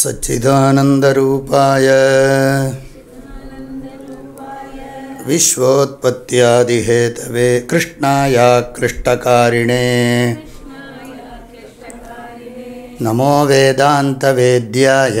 सच्चिदानन्दरूपाय विश्वोत्पत्त्यादिहेतवे कृष्णायाकृष्टकारिणे नमो वेदान्तवेद्याय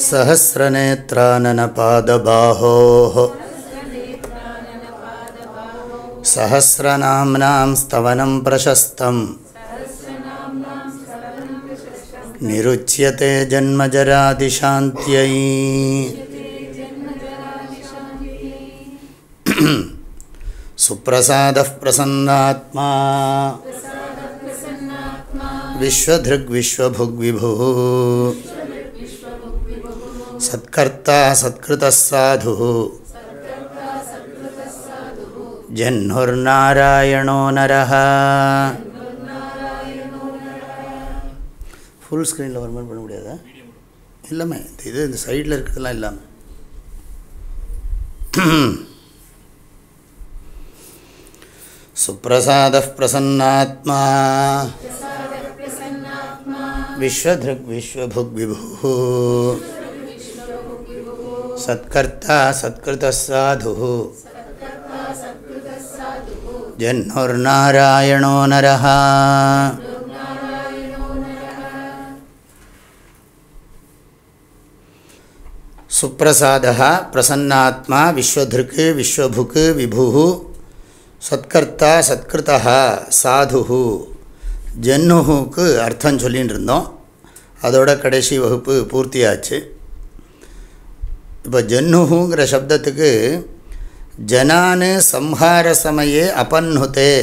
सहस्रनेत्राननपादबाहोः। सहस्रनाम्नां स्तवनं प्रशस्तम्। निरुच्यते जन्मजरादिशान्त्यै। सुप्रसादः प्रसन्नात्मा। विश्वधृग्विश्वभुग्विभुः சத்கர்த்தா சத்கிருதசாது ஜன்னுர்நாராயணோ நரஹ. ஃபுல் ஸ்க்ரீனில் வர பண்ண முடியாதா? இல்லாமல் இந்த இது இந்த சைடில் இருக்கிறதுலாம் இல்லாமல் சுப்பிரசாத பிரசன்னாத்மா. விஸ்வதிருக் விஸ்வபுக் விபூ சத்கர்த்தா சத்கிருத சாது ஜன்னுர்நாராயணோ நரஹா சுப்பிரசாதா பிரசன்னாத்மா விஸ்வதிருக்கு விஸ்வபுக்கு விபு சத்கர்த்தா சத்கிருதா சாது ஜன்னுக்கு அர்த்தம் சொல்லின்னு இருந்தோம். அதோட கடைசி வகுப்பு பூர்த்தியாச்சு. இப்போ ஜன்னுஹுங்கிற சப்தத்துக்கு ஜனானு சம்ஹார சமயே அபன்னுதே.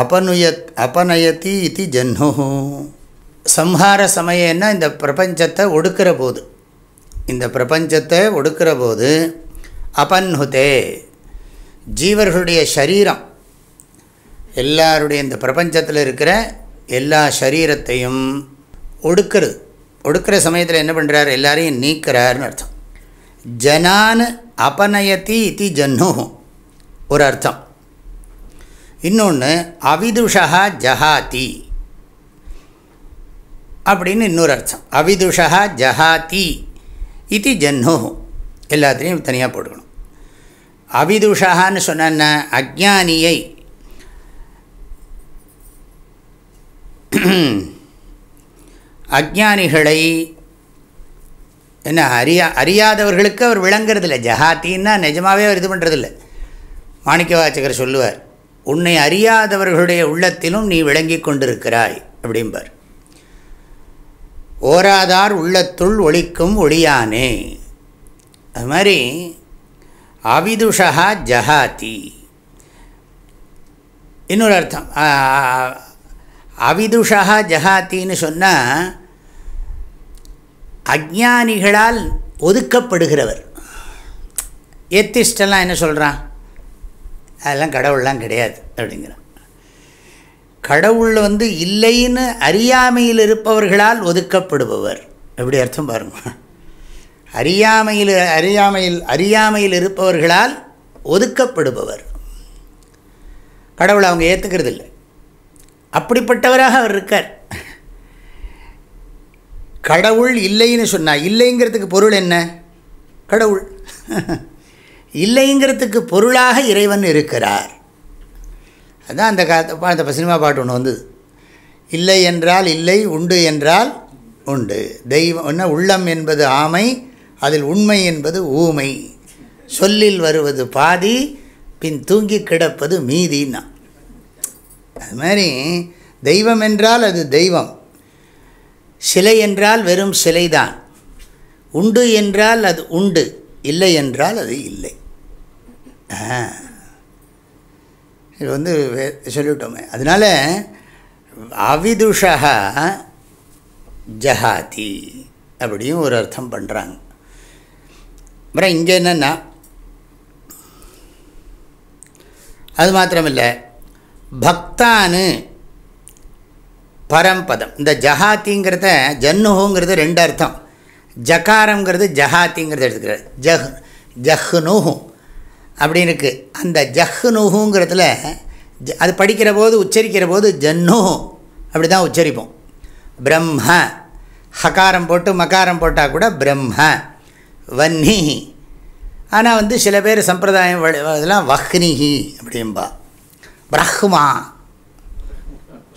அபனுயத் அபநயதி இது ஜன்னு சம்ஹார சமயன்னா இந்த பிரபஞ்சத்தை ஒடுக்கிற போது. இந்த பிரபஞ்சத்தை ஒடுக்கிற போது அபன்ஹுதே ஜீவர்களுடைய சரீரம். எல்லாருடைய இந்த பிரபஞ்சத்தில் இருக்கிற எல்லா சரீரத்தையும் ஒடுக்கிறது. ஒடுக்கிற சமயத்தில் என்ன பண்ணுறார் எல்லாரையும் நீக்கிறார்னு அர்த்தம். ஜனான் அபநயதி இது ஜன்னு. ஒரு அர்த்தம். இன்னொன்று அவிதுஷா ஜஹாதி. அப்படின்னு இன்னொரு அர்த்தம். அவிதுஷா ஜஹாதி இது ஜன்னு. எல்லாத்துலேயும் தனியாக போட்டுக்கணும். அவிதுஷான்னு சொன்ன அஜானியை அஜானிகளை என்ன அறியா அறியாதவர்களுக்கு அவர் விளங்குறதில்ல. ஜஹாத்தின்னா நிஜமாகவே அவர் இது பண்ணுறதில்ல மாணிக்க வாச்சகர் சொல்லுவார் உன்னை அறியாதவர்களுடைய உள்ளத்திலும் நீ விளங்கி கொண்டிருக்கிறாய் அப்படிம்பார். ஓராதார் உள்ளத்துள் ஒழிக்கும் ஒளியானே. அது மாதிரி அவிதுஷா ஜஹாதி. இன்னொரு அர்த்தம் அவிதுஷா ஜஹாத்தின்னு சொன்னால் அஜானிகளால் ஒதுக்கப்படுகிறவர். ஏத்திஸ்டெல்லாம் என்ன சொல்கிறான் அதெல்லாம் கடவுள்லாம் கிடையாது அப்படிங்கிறான். கடவுள் வந்து இல்லைன்னு அறியாமையில் இருப்பவர்களால் ஒதுக்கப்படுபவர். எப்படி அர்த்தம் பாருங்க. அறியாமையில் அறியாமையில் அறியாமையில் இருப்பவர்களால் ஒதுக்கப்படுபவர். கடவுளை அவங்க ஏற்றுக்கிறது இல்லை அப்படிப்பட்டவராக அவர் இருக்கார். கடவுள் இல்லைன்னு சொன்னால் இல்லைங்கிறதுக்கு பொருள் என்ன? கடவுள். இல்லைங்கிறதுக்கு பொருளாக இறைவன் இருக்கிறார். அதுதான் அந்த காலத்தை அந்த சினிமா பாட்டு ஒன்று வந்தது. இல்லை என்றால் இல்லை உண்டு என்றால் உண்டு. தெய்வம் என்ன? உள்ளம் என்பது ஆமை அதில் உண்மை என்பது ஊமை. சொல்லில் வருவது பாதி பின் தூங்கி கிடப்பது மீதின்னா. அது மாதிரி தெய்வம் என்றால் அது தெய்வம். சிலை என்றால் வெறும் சிலைதான். உண்டு என்றால் அது உண்டு இல்லை என்றால் அது இல்லை. இது வந்து சொல்லிவிட்டோமே. அதனால் அவிதுஷா ஜஹாதி அப்படியும் ஒரு அர்த்தம் பண்ணுறாங்க அப்புறம் இங்கே என்னென்னா அது மாத்திரமில்லை பக்தானு பரம்பதம். இந்த ஜஹாத்திங்கிறத ஜன்னுஹுங்கிறது ரெண்டு அர்த்தம். ஜகாரங்கிறது ஜஹாத்திங்கிறது எடுத்துக்கிறார். ஜஹ் ஜஹ்னுஹு. அப்படின்னு இருக்குது அந்த ஜஹ்னுஹுங்கிறதுல அது படிக்கிற போது உச்சரிக்கிற போது ஜன்னு அப்படி தான் உச்சரிப்போம். பிரம்ம. ஹகாரம் போட்டு மகாரம் போட்டால் கூட பிரம்ம. வன்னி ஆனால் வந்து சில பேர் சம்பிரதாயம் இதெல்லாம் வஹ்னிஹி அப்படிம்பா. பிரஹ்மா.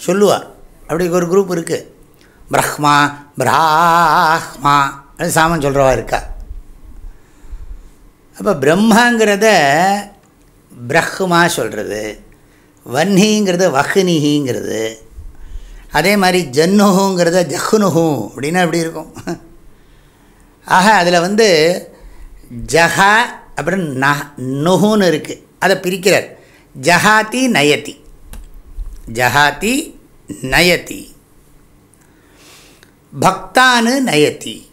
சொல்லுவா. அப்படி ஒரு குரூப் இருக்குது பிரஹ்மா பிராஹ்மா அது சாமன் சொல்கிறவா இருக்கா? அப்போ பிரம்மாங்கிறத பிரஹ்மா சொல்கிறது வன்னிங்கிறது வஹ்னிஹிங்கிறது அதே மாதிரி ஜன்னுஹுங்கிறத ஜஹ்னுஹு அப்படின்னா எப்படி இருக்கும்? ஆக அதில் வந்து ஜஹா அப்புறம் ந நுஹுன்னு இருக்குது அதை பிரிக்கிறார். ஜஹாத்தி நயத்தி ஜஹாத்தி நயதி. பக்தானு நயதி.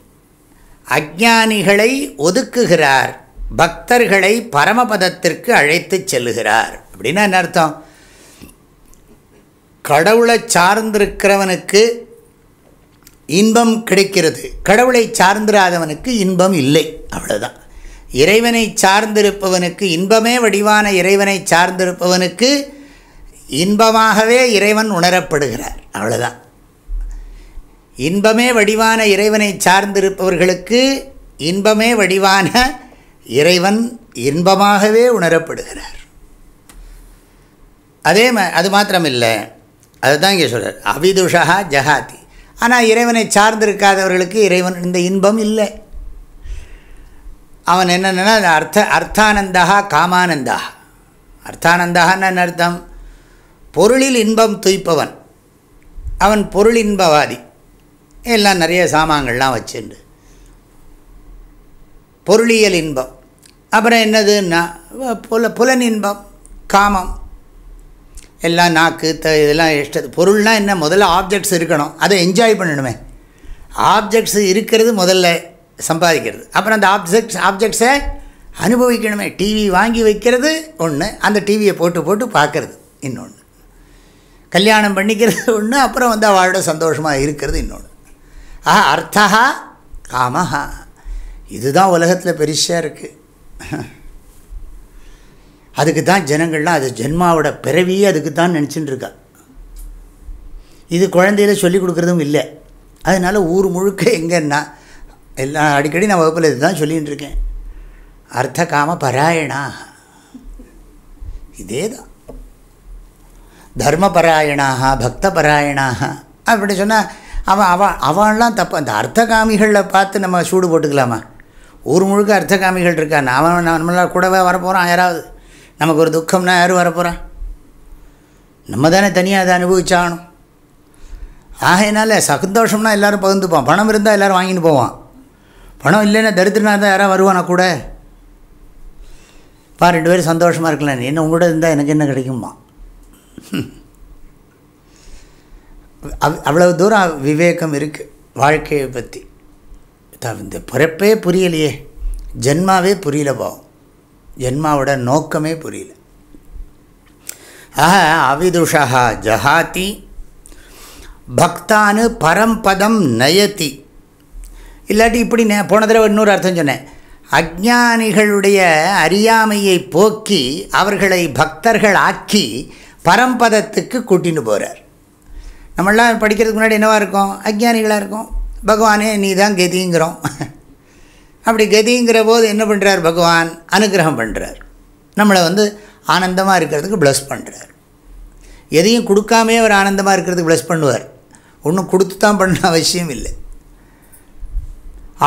அஜானிகளை ஒதுக்குகிறார். பக்தர்களை பரமபதத்திற்கு அழைத்து செல்லுகிறார். அப்படின்னா என்ன அர்த்தம்? கடவுளை சார்ந்திருக்கிறவனுக்கு இன்பம் கிடைக்கிறது. கடவுளை சார்ந்திராதவனுக்கு இன்பம் இல்லை. அவ்வளோதான் இறைவனை சார்ந்திருப்பவனுக்கு இன்பமே வடிவான இறைவனை சார்ந்திருப்பவனுக்கு இன்பமாகவே இறைவன் உணரப்படுகிறார். அவ்வளோதான் இன்பமே வடிவான இறைவனை சார்ந்திருப்பவர்களுக்கு இன்பமே வடிவான இறைவன் இன்பமாகவே உணரப்படுகிறார். அதே ம அது மாத்திரமில்லை அதுதான் இங்கே சொல்கிறார் அவிதுஷா ஜஹாதி. ஆனால் இறைவனை சார்ந்திருக்காதவர்களுக்கு இறைவன் இந்த இன்பம் இல்லை. அவன் என்னென்னா அர்த்த அர்த்தானந்தா காமானந்தா. அர்த்தானந்தான்னு அர்த்தம்? பொருளில் இன்பம் துய்ப்பவன். அவன் பொருள் இன்பவாதி எல்லாம் நிறைய சாமான்கள்லாம் வச்சுண்டு. பொருளியல் இன்பம். அப்புறம் என்னதுன்னா புல புலன் இன்பம் காமம். எல்லாம் நாக்கு த இதெல்லாம் இஷ்டது பொருள்னால் என்ன? முதல்ல ஆப்ஜெக்ட்ஸ் இருக்கணும். அதை என்ஜாய் பண்ணணுமே. ஆப்ஜெக்ட்ஸ் இருக்கிறது முதல்ல சம்பாதிக்கிறது. அப்புறம் அந்த ஆப்ஜெக்ட்ஸ் ஆப்ஜெக்ட்ஸை அனுபவிக்கணுமே. டிவி வாங்கி வைக்கிறது ஒன்று அந்த டிவியை போட்டு போட்டு பார்க்குறது இன்னொன்று கல்யாணம் பண்ணிக்கிறது ஒன்று அப்புறம் வந்து அவளோட சந்தோஷமாக இருக்கிறது இன்னொன்று ஆஹா அர்த்தா காமஹா. இதுதான் உலகத்தில் பெருசாக இருக்குது அதுக்கு தான் ஜனங்கள்லாம் அது ஜென்மாவோட பிறவியே அதுக்கு தான் நினச்சின்னு இருக்கா. இது குழந்தையில சொல்லிக் கொடுக்குறதும் இல்லை. அதனால் ஊர் முழுக்க எங்கன்னா எல்லாம் அடிக்கடி நான் வகுப்பில் இதுதான் சொல்லிகிட்டு இருக்கேன். அர்த்த காம பராயணா. இதே தான் தர்மபராயணாக பக்தபராயணாக. அப்படி சொன்னால் அவன் அவன் அவன்லாம் தப்பு. அந்த அர்த்தகாமிகளில் பார்த்து நம்ம சூடு போட்டுக்கலாமா? ஊர் முழுக்க அர்த்தகாமிகள் இருக்கான் அவன் நம்மளால் கூடவே வரப்போகிறான் யாராவது? நமக்கு ஒரு துக்கம்னா யார் வரப்போகிறான் நம்ம தானே தனியாக அதை அனுபவிச்சாகணும். ஆகையினால சந்தோஷம்னா எல்லோரும் பகிர்ந்துப்பான் பணம் இருந்தால் எல்லோரும் வாங்கிட்டு போவான் பணம் இல்லைன்னா தரித்திரனா தான் யாராவது வருவானா கூட? பா ரெண்டு பேரும் சந்தோஷமாக இருக்கலாம். என்ன உங்களோட இருந்தால் எனக்கு என்ன கிடைக்குமா அவ்வளவு தூரம் விவேகம் இருக்குது வாழ்க்கையை பற்றி இந்த பிறப்பே புரியலையே. ஜென்மாவே புரியல போவோம். ஜென்மாவோட நோக்கமே புரியல. ஆக அவிதுஷா ஜஹாதி. பக்தானு பரம்பதம் நயத்தி இல்லாட்டி இப்படி நான் போன தடவை இன்னொரு அர்த்தம் சொன்னேன். அஜானிகளுடைய அறியாமையை போக்கி அவர்களை பக்தர்கள் ஆக்கி பரம்பதத்துக்கு கூட்டின்னு போகிறார் நம்மளாம் படிக்கிறதுக்கு முன்னாடி என்னவாக இருக்கும்? அஜ்ஞானிகளாக இருக்கும். பகவானே நீ தான் கதிங்கிறோம். அப்படி கதிங்கிற போது என்ன பண்ணுறார் பகவான்? அனுகிரகம் பண்ணுறார் நம்மளை வந்து ஆனந்தமாக இருக்கிறதுக்கு ப்ளஸ் பண்ணுறார் எதையும் கொடுக்காமே அவர் ஆனந்தமாக இருக்கிறதுக்கு ப்ளஸ் பண்ணுவார். ஒன்றும் கொடுத்து தான் பண்ண அவசியம் இல்லை.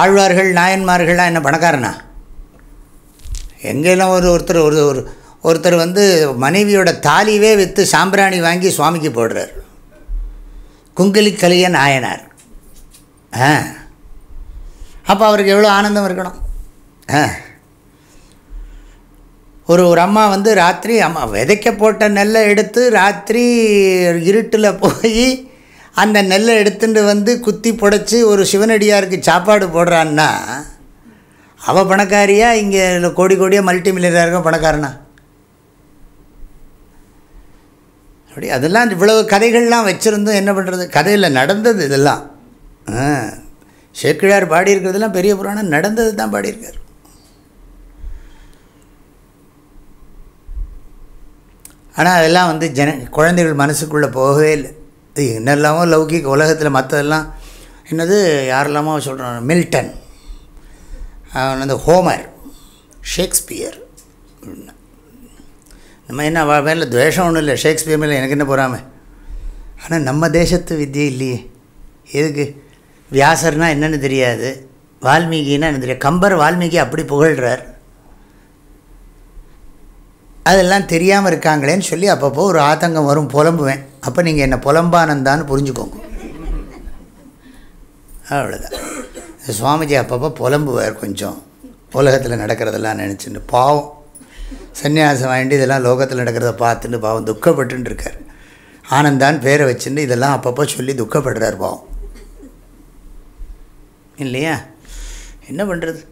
ஆழ்வார்கள் நாயன்மார்கள்லாம் என்ன பணக்காரனா? எங்கெல்லாம் ஒரு ஒருத்தர் ஒரு ஒரு ஒருத்தர் வந்து மனைவியோட தாலிவே விற்று சாம்பிராணி வாங்கி சுவாமிக்கு போடுறார். குங்கிலி கலிய நாயனார். ஆ. அப்போ அவருக்கு எவ்வளோ ஆனந்தம் இருக்கணும்? ஆ. ஒரு ஒரு அம்மா வந்து ராத்திரி அம்மா விதைக்க போட்ட நெல்லை எடுத்து ராத்திரி இருட்டில் போய் அந்த நெல்லை எடுத்துட்டு வந்து குத்தி புடைச்சி ஒரு சிவனடியாருக்கு சாப்பாடு போடுறான்னா அவள் பணக்காரியா? இங்கே கோடி கோடியாக மல்டி மில்லியனாக பணக்காரனா? அப்படி. அதெல்லாம் இவ்வளவு கதைகள்லாம் வச்சுருந்தோம் என்ன பண்ணுறது கதையில் நடந்தது இதெல்லாம். ஆ. சேக்கிழார் பாடியிருக்கிறதுலாம் பெரிய புராணம் நடந்தது தான் பாடியிருக்கார். ஆனால் அதெல்லாம் வந்து ஜன குழந்தைகள் மனசுக்குள்ளே போகவே இல்லை. இது என்னெல்லாமோ லௌகிக உலகத்தில் மற்றதெல்லாம் என்னது யாரெல்லாமோ சொல்கிறான் மில்டன் அவன் வந்து ஹோமர் ஷேக்ஸ்பியர் நம்ம என்ன அவ மேலே துவேஷம் ஒன்றும் இல்லை ஷேக்ஸ்பியர் மேலே எனக்கு என்ன போகாமல் ஆனால் நம்ம தேசத்து வித்தியை இல்லையே. எதுக்கு? வியாசர்னால் என்னென்னு தெரியாது வால்மீகின்னா என்ன தெரியாது. கம்பர் வால்மீகி அப்படி புகழ்கிறார் அதெல்லாம் தெரியாமல் இருக்காங்களேன்னு சொல்லி அப்பப்போ ஒரு ஆத்தங்கம் வரும் புலம்புவேன். அப்போ நீங்கள் என்ன புலம்பானந்தான்னு புரிஞ்சுக்கோங்க. அவ்வளோதான் சுவாமிஜி அப்பப்போ புலம்புவார் கொஞ்சம். உலகத்தில் நடக்கிறதெல்லாம் நினச்சிட்டு பாவம். சன்னியாசம் வாங்கிட்டு இதெல்லாம் லோகத்தில் நடக்கிறத பார்த்துட்டு பாவம் துக்கப்பட்டுன்னு இருக்கார் ஆனந்தான் பேரை வச்சுட்டு இதெல்லாம் அப்பப்போ சொல்லி துக்கப்படுறார் பாவம். இல்லையா? என்ன பண்ணுறது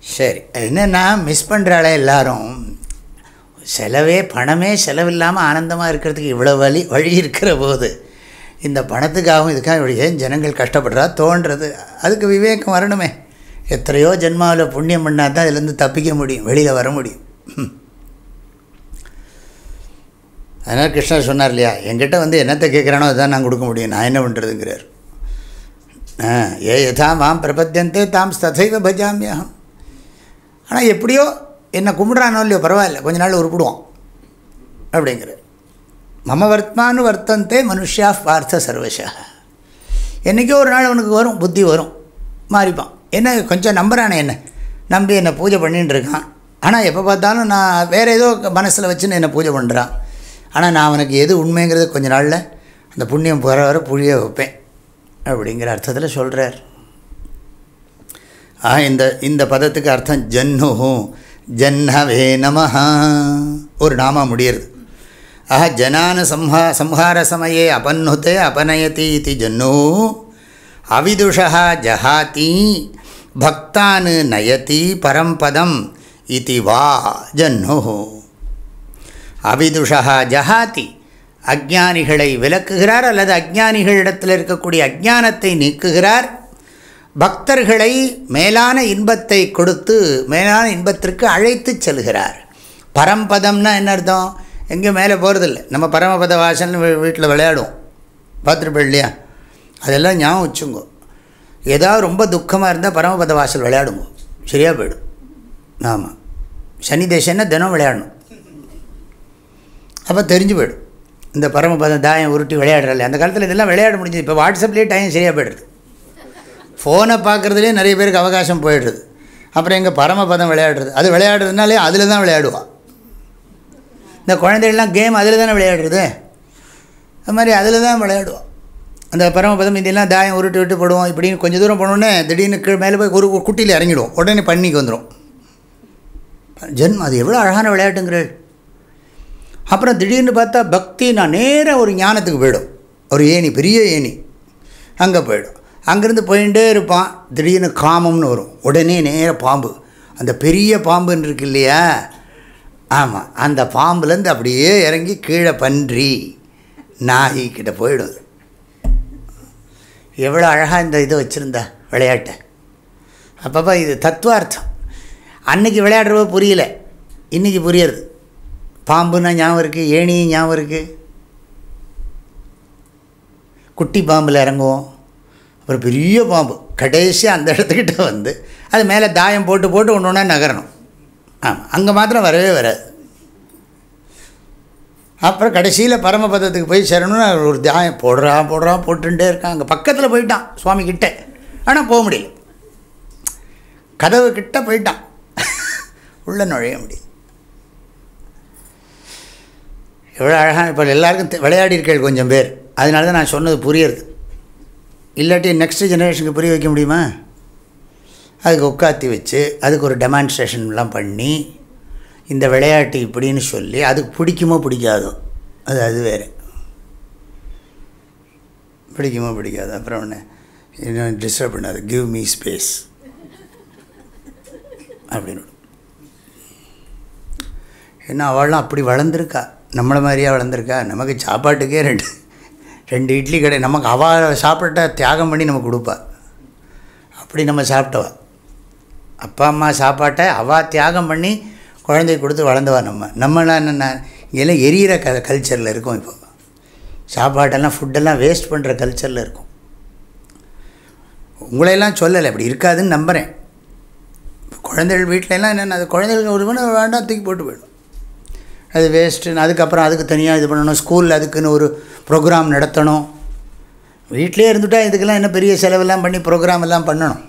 சரி என்னென்னா மிஸ் பண்ணுறாளே எல்லாரும் செலவே பணமே செலவில்லாமல் ஆனந்தமாக இருக்கிறதுக்கு இவ்வளோ வழி வழி இருக்கிற போது இந்த பணத்துக்காகவும் இதுக்காக ஏன் ஜனங்கள் கஷ்டப்படுறா? தோன்றது. அதுக்கு விவேகம் வரணுமே. எத்தனையோ ஜென்மாவில் புண்ணியம் பண்ணால் தான் இதுலேருந்து தப்பிக்க முடியும் வெளியில் வர முடியும். அதனால் கிருஷ்ணர் சொன்னார் இல்லையா என்கிட்ட வந்து என்னத்தை கேட்குறானோ அதுதான் நான் கொடுக்க முடியும் நான் என்ன பண்ணுறதுங்கிறார் ஏ யதா மாம் பிரபத்தியந்தே தாம் ததைவ பஜாமியாகும் ஆனால் எப்படியோ என்னை கும்பிட்றானோ இல்லையோ பரவாயில்ல கொஞ்ச நாள் உருப்பிடுவோம் அப்படிங்கிற மம வர்த்மானு வர்த்தந்தே மனுஷா பார்த்த சர்வஷா என்றைக்கோ ஒரு நாள் அவனுக்கு வரும் புத்தி வரும் மாறிப்பான். என்ன கொஞ்சம் நம்புறானே என்ன? நம்பி என்னை பூஜை பண்ணின்னு இருக்கான். ஆனால் எப்போ பார்த்தாலும் நான் வேறு ஏதோ மனசில் வச்சுன்னு என்னை பூஜை பண்ணுறான் ஆனால் நான் அவனுக்கு எது உண்மைங்கிறது கொஞ்ச நாளில் அந்த புண்ணியம் போகிற வர புழிய வைப்பேன் அப்படிங்கிற அர்த்தத்தில் சொல்கிறார் ஆ இந்த இந்த பதத்துக்கு அர்த்தம் ஜன்னு ஜன்னவே நமஹா. ஒரு நாம முடியறது. ஆஹா ஜனான சம்ஹா சம்ஹார சமயே அபன்னுதே அபநயத்தி இது ஜன்னு. அவிதுஷா ஜஹாதி. பக்தானு நயதி பரம்பதம் இது வா ஜன்னு. அவிதுஷா ஜஹாதி அஜானிகளை விலக்குகிறார் அல்லது அஜானிகளிடத்தில் இருக்கக்கூடிய அஜானத்தை நீக்குகிறார். பக்தர்களை மேலான இன்பத்தை கொடுத்து மேலான இன்பத்திற்கு அழைத்து செல்கிறார். பரம்பதம்னா என்ன அர்த்தம்? எங்கேயும் மேலே போகிறதில்ல நம்ம பரமபத வாசன் வீட்டில் விளையாடுவோம். பார்த்துருப்போம் இல்லையா? அதெல்லாம் ஞாபகம் வச்சுங்கோ ஏதாவது ரொம்ப துக்கமாக இருந்தால் பரமபத வாசல் விளையாடுங்க சரியாக போயிடும். ஆமாம் சனி தேசம்னா தினம் விளையாடணும். அப்போ தெரிஞ்சு போயிடும். இந்த பரமபதம் தாயம் உருட்டி விளையாடுறல அந்த காலத்தில் இதெல்லாம் விளையாட முடிஞ்சது. இப்போ வாட்ஸ்அப்லேயே டைம் சரியாக போய்டுறது ஃபோனை பார்க்குறதுலேயே நிறைய பேருக்கு அவகாசம் போயிடுறது அப்புறம் எங்கள் பரமபதம் விளையாடுறது. அது விளையாடுறதுனாலே அதில் தான் விளையாடுவான் இந்த குழந்தைகள்லாம் கேம் அதில் தானே விளையாடுறது? அது மாதிரி அதில் தான் விளையாடுவான் அந்த பரமபதம் இதெல்லாம் தாயம் உருட்டு விட்டு போடுவோம் இப்படின்னு கொஞ்சம் தூரம் போனோடனே திடீர்னு கீழ் மேலே போய் ஒரு குட்டியில் இறங்கிடுவோம். உடனே பண்ணிக்கு வந்துடும் ஜென்மம் அது எவ்வளோ அழகான விளையாட்டுங்கிறள் அப்புறம் திடீர்னு பார்த்தா பக்தி நான் நேராக ஒரு ஞானத்துக்கு போயிடும். ஒரு ஏணி பெரிய ஏணி அங்கே போயிடும். அங்கேருந்து போயிட்டே இருப்பான். திடீர்னு காமம்னு வரும். உடனே நேர பாம்பு. அந்த பெரிய பாம்புன்னு இருக்கு இல்லையா? ஆமாம் அந்த பாம்புலேருந்து அப்படியே இறங்கி கீழே பன்றி நாய் போயிடும் எவ்வளோ அழகாக இந்த இதை வச்சுருந்தா விளையாட்டை. அப்பப்போ இது தத்துவார்த்தம். அன்னைக்கு விளையாடுறவோ புரியல. இன்றைக்கி புரியுறது. பாம்புன்னா ஞாபகம் இருக்குது ஏணியும் ஞாபகம் இருக்குது குட்டி பாம்பில் இறங்குவோம். அப்புறம் பெரிய பாம்பு. கடைசியாக அந்த இடத்துக்கிட்ட வந்து அது மேலே தாயம் போட்டு போட்டு ஒன்று ஒன்றா நகரணும். ஆமாம் அங்கே மாத்திரம் வரவே வராது. அப்புறம் கடைசியில் பரமபதத்துக்கு போய் சேரணும்னு ஒரு தியாயம். போடுறான் போடுறான் போட்டுட்டே இருக்கான் அங்கே பக்கத்தில் போயிட்டான் சுவாமி கிட்டே ஆனால் போக முடியல. கதவு கிட்ட போயிட்டான். உள்ளே நுழைய முடியும் எவ்வளோ அழகான இப்போ எல்லாருக்கும் விளையாடியிருக்கேள் கொஞ்சம் பேர். அதனால தான் நான் சொன்னது புரியுறது. இல்லாட்டி நெக்ஸ்ட் ஜெனரேஷனுக்கு புரிய வைக்க முடியுமா? அதுக்கு உட்காத்தி வச்சு அதுக்கு ஒரு டெமான்ஸ்ட்ரேஷன்லாம் பண்ணி இந்த விளையாட்டு இப்படின்னு சொல்லி அதுக்கு பிடிக்குமோ பிடிக்காதோ அது அது வேறு. பிடிக்குமோ பிடிக்காது அப்புறம் ஒன்று இன்னும் டிஸ்டர்ப் பண்ணாது? கிவ் மீ ஸ்பேஸ் அப்படின்னு. ஏன்னா அவள்லாம் அப்படி வளர்ந்துருக்கா? நம்மளை மாதிரியாக வளர்ந்துருக்கா? நமக்கு சாப்பாட்டுக்கே ரெண்டு ரெண்டு இட்லி கடை நமக்கு அவள் சாப்பிட்டா தியாகம் பண்ணி நமக்கு கொடுப்பா. அப்படி நம்ம சாப்பிட்டவா? அப்பா அம்மா சாப்பாட்டை அவள் தியாகம் பண்ணி குழந்தை கொடுத்து வளர்ந்தவா நம்ம. நம்மளாம் என்னென்ன இங்கெல்லாம் எரியிற க கல்ச்சரில் இருக்கும் இப்போ. சாப்பாட்டெல்லாம் ஃபுட்டெல்லாம் வேஸ்ட் பண்ணுற கல்ச்சரில் இருக்கும். உங்களையெல்லாம் சொல்லலை இப்படி இருக்காதுன்னு நம்புகிறேன் குழந்தைகள் வீட்டிலலாம் என்னென்ன அது குழந்தைகளுக்கு ஒரு மணி வேண்டாம் தூக்கி போட்டு போயிடும். அது வேஸ்ட்டுன்னு அதுக்கப்புறம் அதுக்கு தனியாக இது பண்ணணும் ஸ்கூலில் அதுக்குன்னு ஒரு ப்ரோக்ராம் நடத்தணும். வீட்டிலே இருந்துட்டால் இதுக்கெல்லாம் என்ன பெரிய செலவெல்லாம் பண்ணி ப்ரோக்ராம் எல்லாம் பண்ணணும்.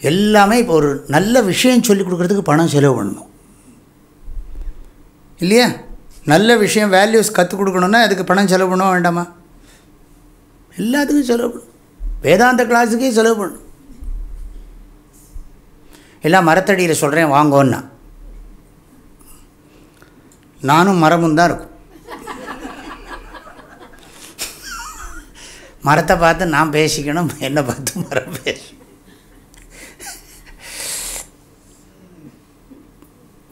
எல்லாமே இப்போ ஒரு நல்ல விஷயம் சொல்லி கொடுக்குறதுக்கு பணம் செலவு பண்ணணும். இல்லையா? நல்ல விஷயம் வேல்யூஸ் கற்றுக் கொடுக்கணுன்னா அதுக்கு பணம் செலவு பண்ண வேண்டாமா? எல்லாத்துக்கும் செலவு பண்ணணும். வேதாந்த கிளாஸுக்கே செலவு பண்ணணும். எல்லாம் மரத்தடியில் சொல்கிறேன் வாங்கோன்னா. நானும் மரமும் தான் இருக்கும். மரத்தை பார்த்து நான் பேசிக்கணும் என்னை பார்த்து மரம் பேசணும்.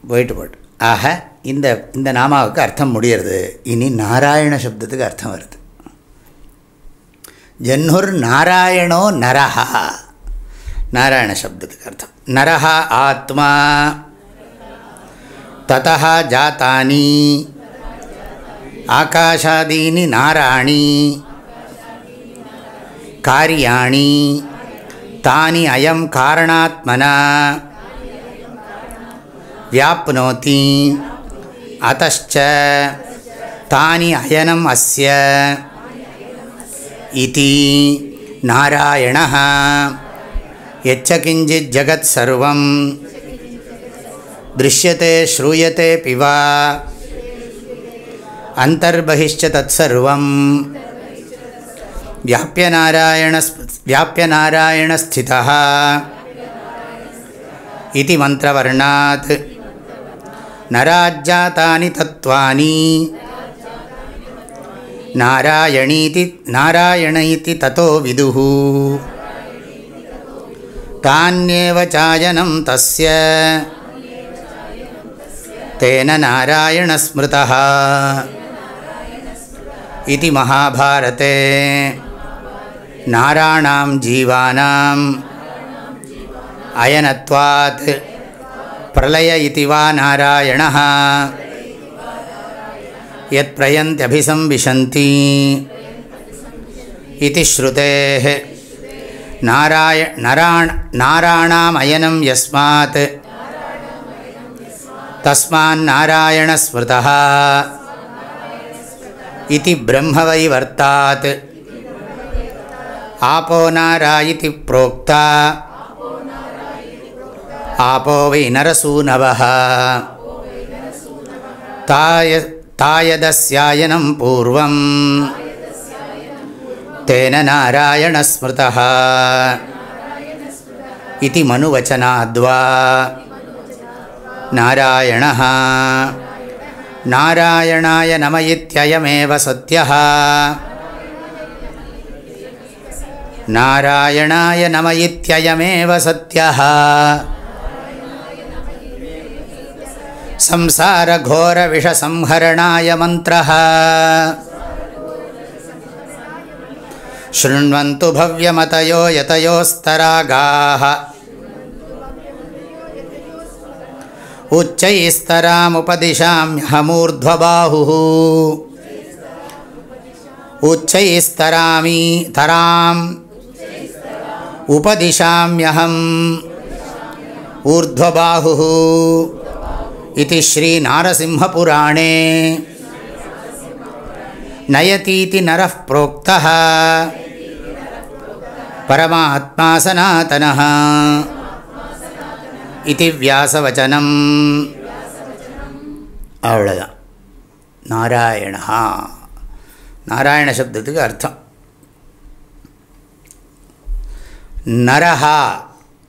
போயிட்டு போட்டு ஆக இந்த இந்த நாமாவுக்கு அர்த்தம் முடியறது. இனி நாராயண சப்தத்துக்கு அர்த்தம் வருது. ஜன்னுர் நாராயணோ நரஹா. நாராயண சப்தத்துக்கு அர்த்தம். நரஹா ஆத்மா. ததா ஜாத்தானி ஆகாஷாதீனி நாராணி. காரியாணி. தானி அயம் காரணாத்மனா. வியாப்னோதி அத்த தானி அயனம் அஸ்ய இதி நாராயண எச்சகிஞ்சித் ஜகத் சர்வம் திருஷ்யத்தை ஸ்ரூயத்தை பிவா அந்தர்பிச்ச தற்சர்வம் வியாபிய நாராயண வியாபிய நாராயணஸ்திதா இது மந்திரவர்ணாத் नराज्जातानि तत्त्वानि नारायणीति नारायण इति ततो विदुः तान्येव चायनं तस्य तेन नारायणस्मृतः इति महाभारते नाराणां जीवानाम् अयनत्वात् பிரளய இதுவா நாராயண யத் பிரயந்தியபிசம்விசந்தி இது ஸ்ருதே நாராய நராண நாராணாமயனம் யஸ்மாத் தஸ்மாநாராயணஸ்மிருதா இது பிரம்மவை வர்த்தாத் ஆபோ நாராயிதி புரோக்தா आपो वै नरसूनवः ताय तायदस्यायनं पूर्वं तेन नारायणस्मृतः इति मनुवचनाद्वा नारायणः नारायणाय नम इत्ययमेव सत्यः नारायणाय नम इत्ययमेव सत्यः संसारघोरविषसंहरणाय मन्त्रः शृण्वन्तु भव्यमतयो यतयोस्तरागाः उच्चैस्तरामुपदिशाम्यहमूर्ध्वबाहुः उच्चैस्तरामि तराम् उपदिशाम्यहम् ऊर्ध्वबाहुः இது ஸ்ரீ நாரசிம்மபுராணே நயதீதி நர புரோக்த பரமாத்மா சனாத்தன இது வியாசவச்சனம் அவ்வளோதான் நாராயணா நாராயண சப்தத்துக்கு அர்த்தம் நரஹா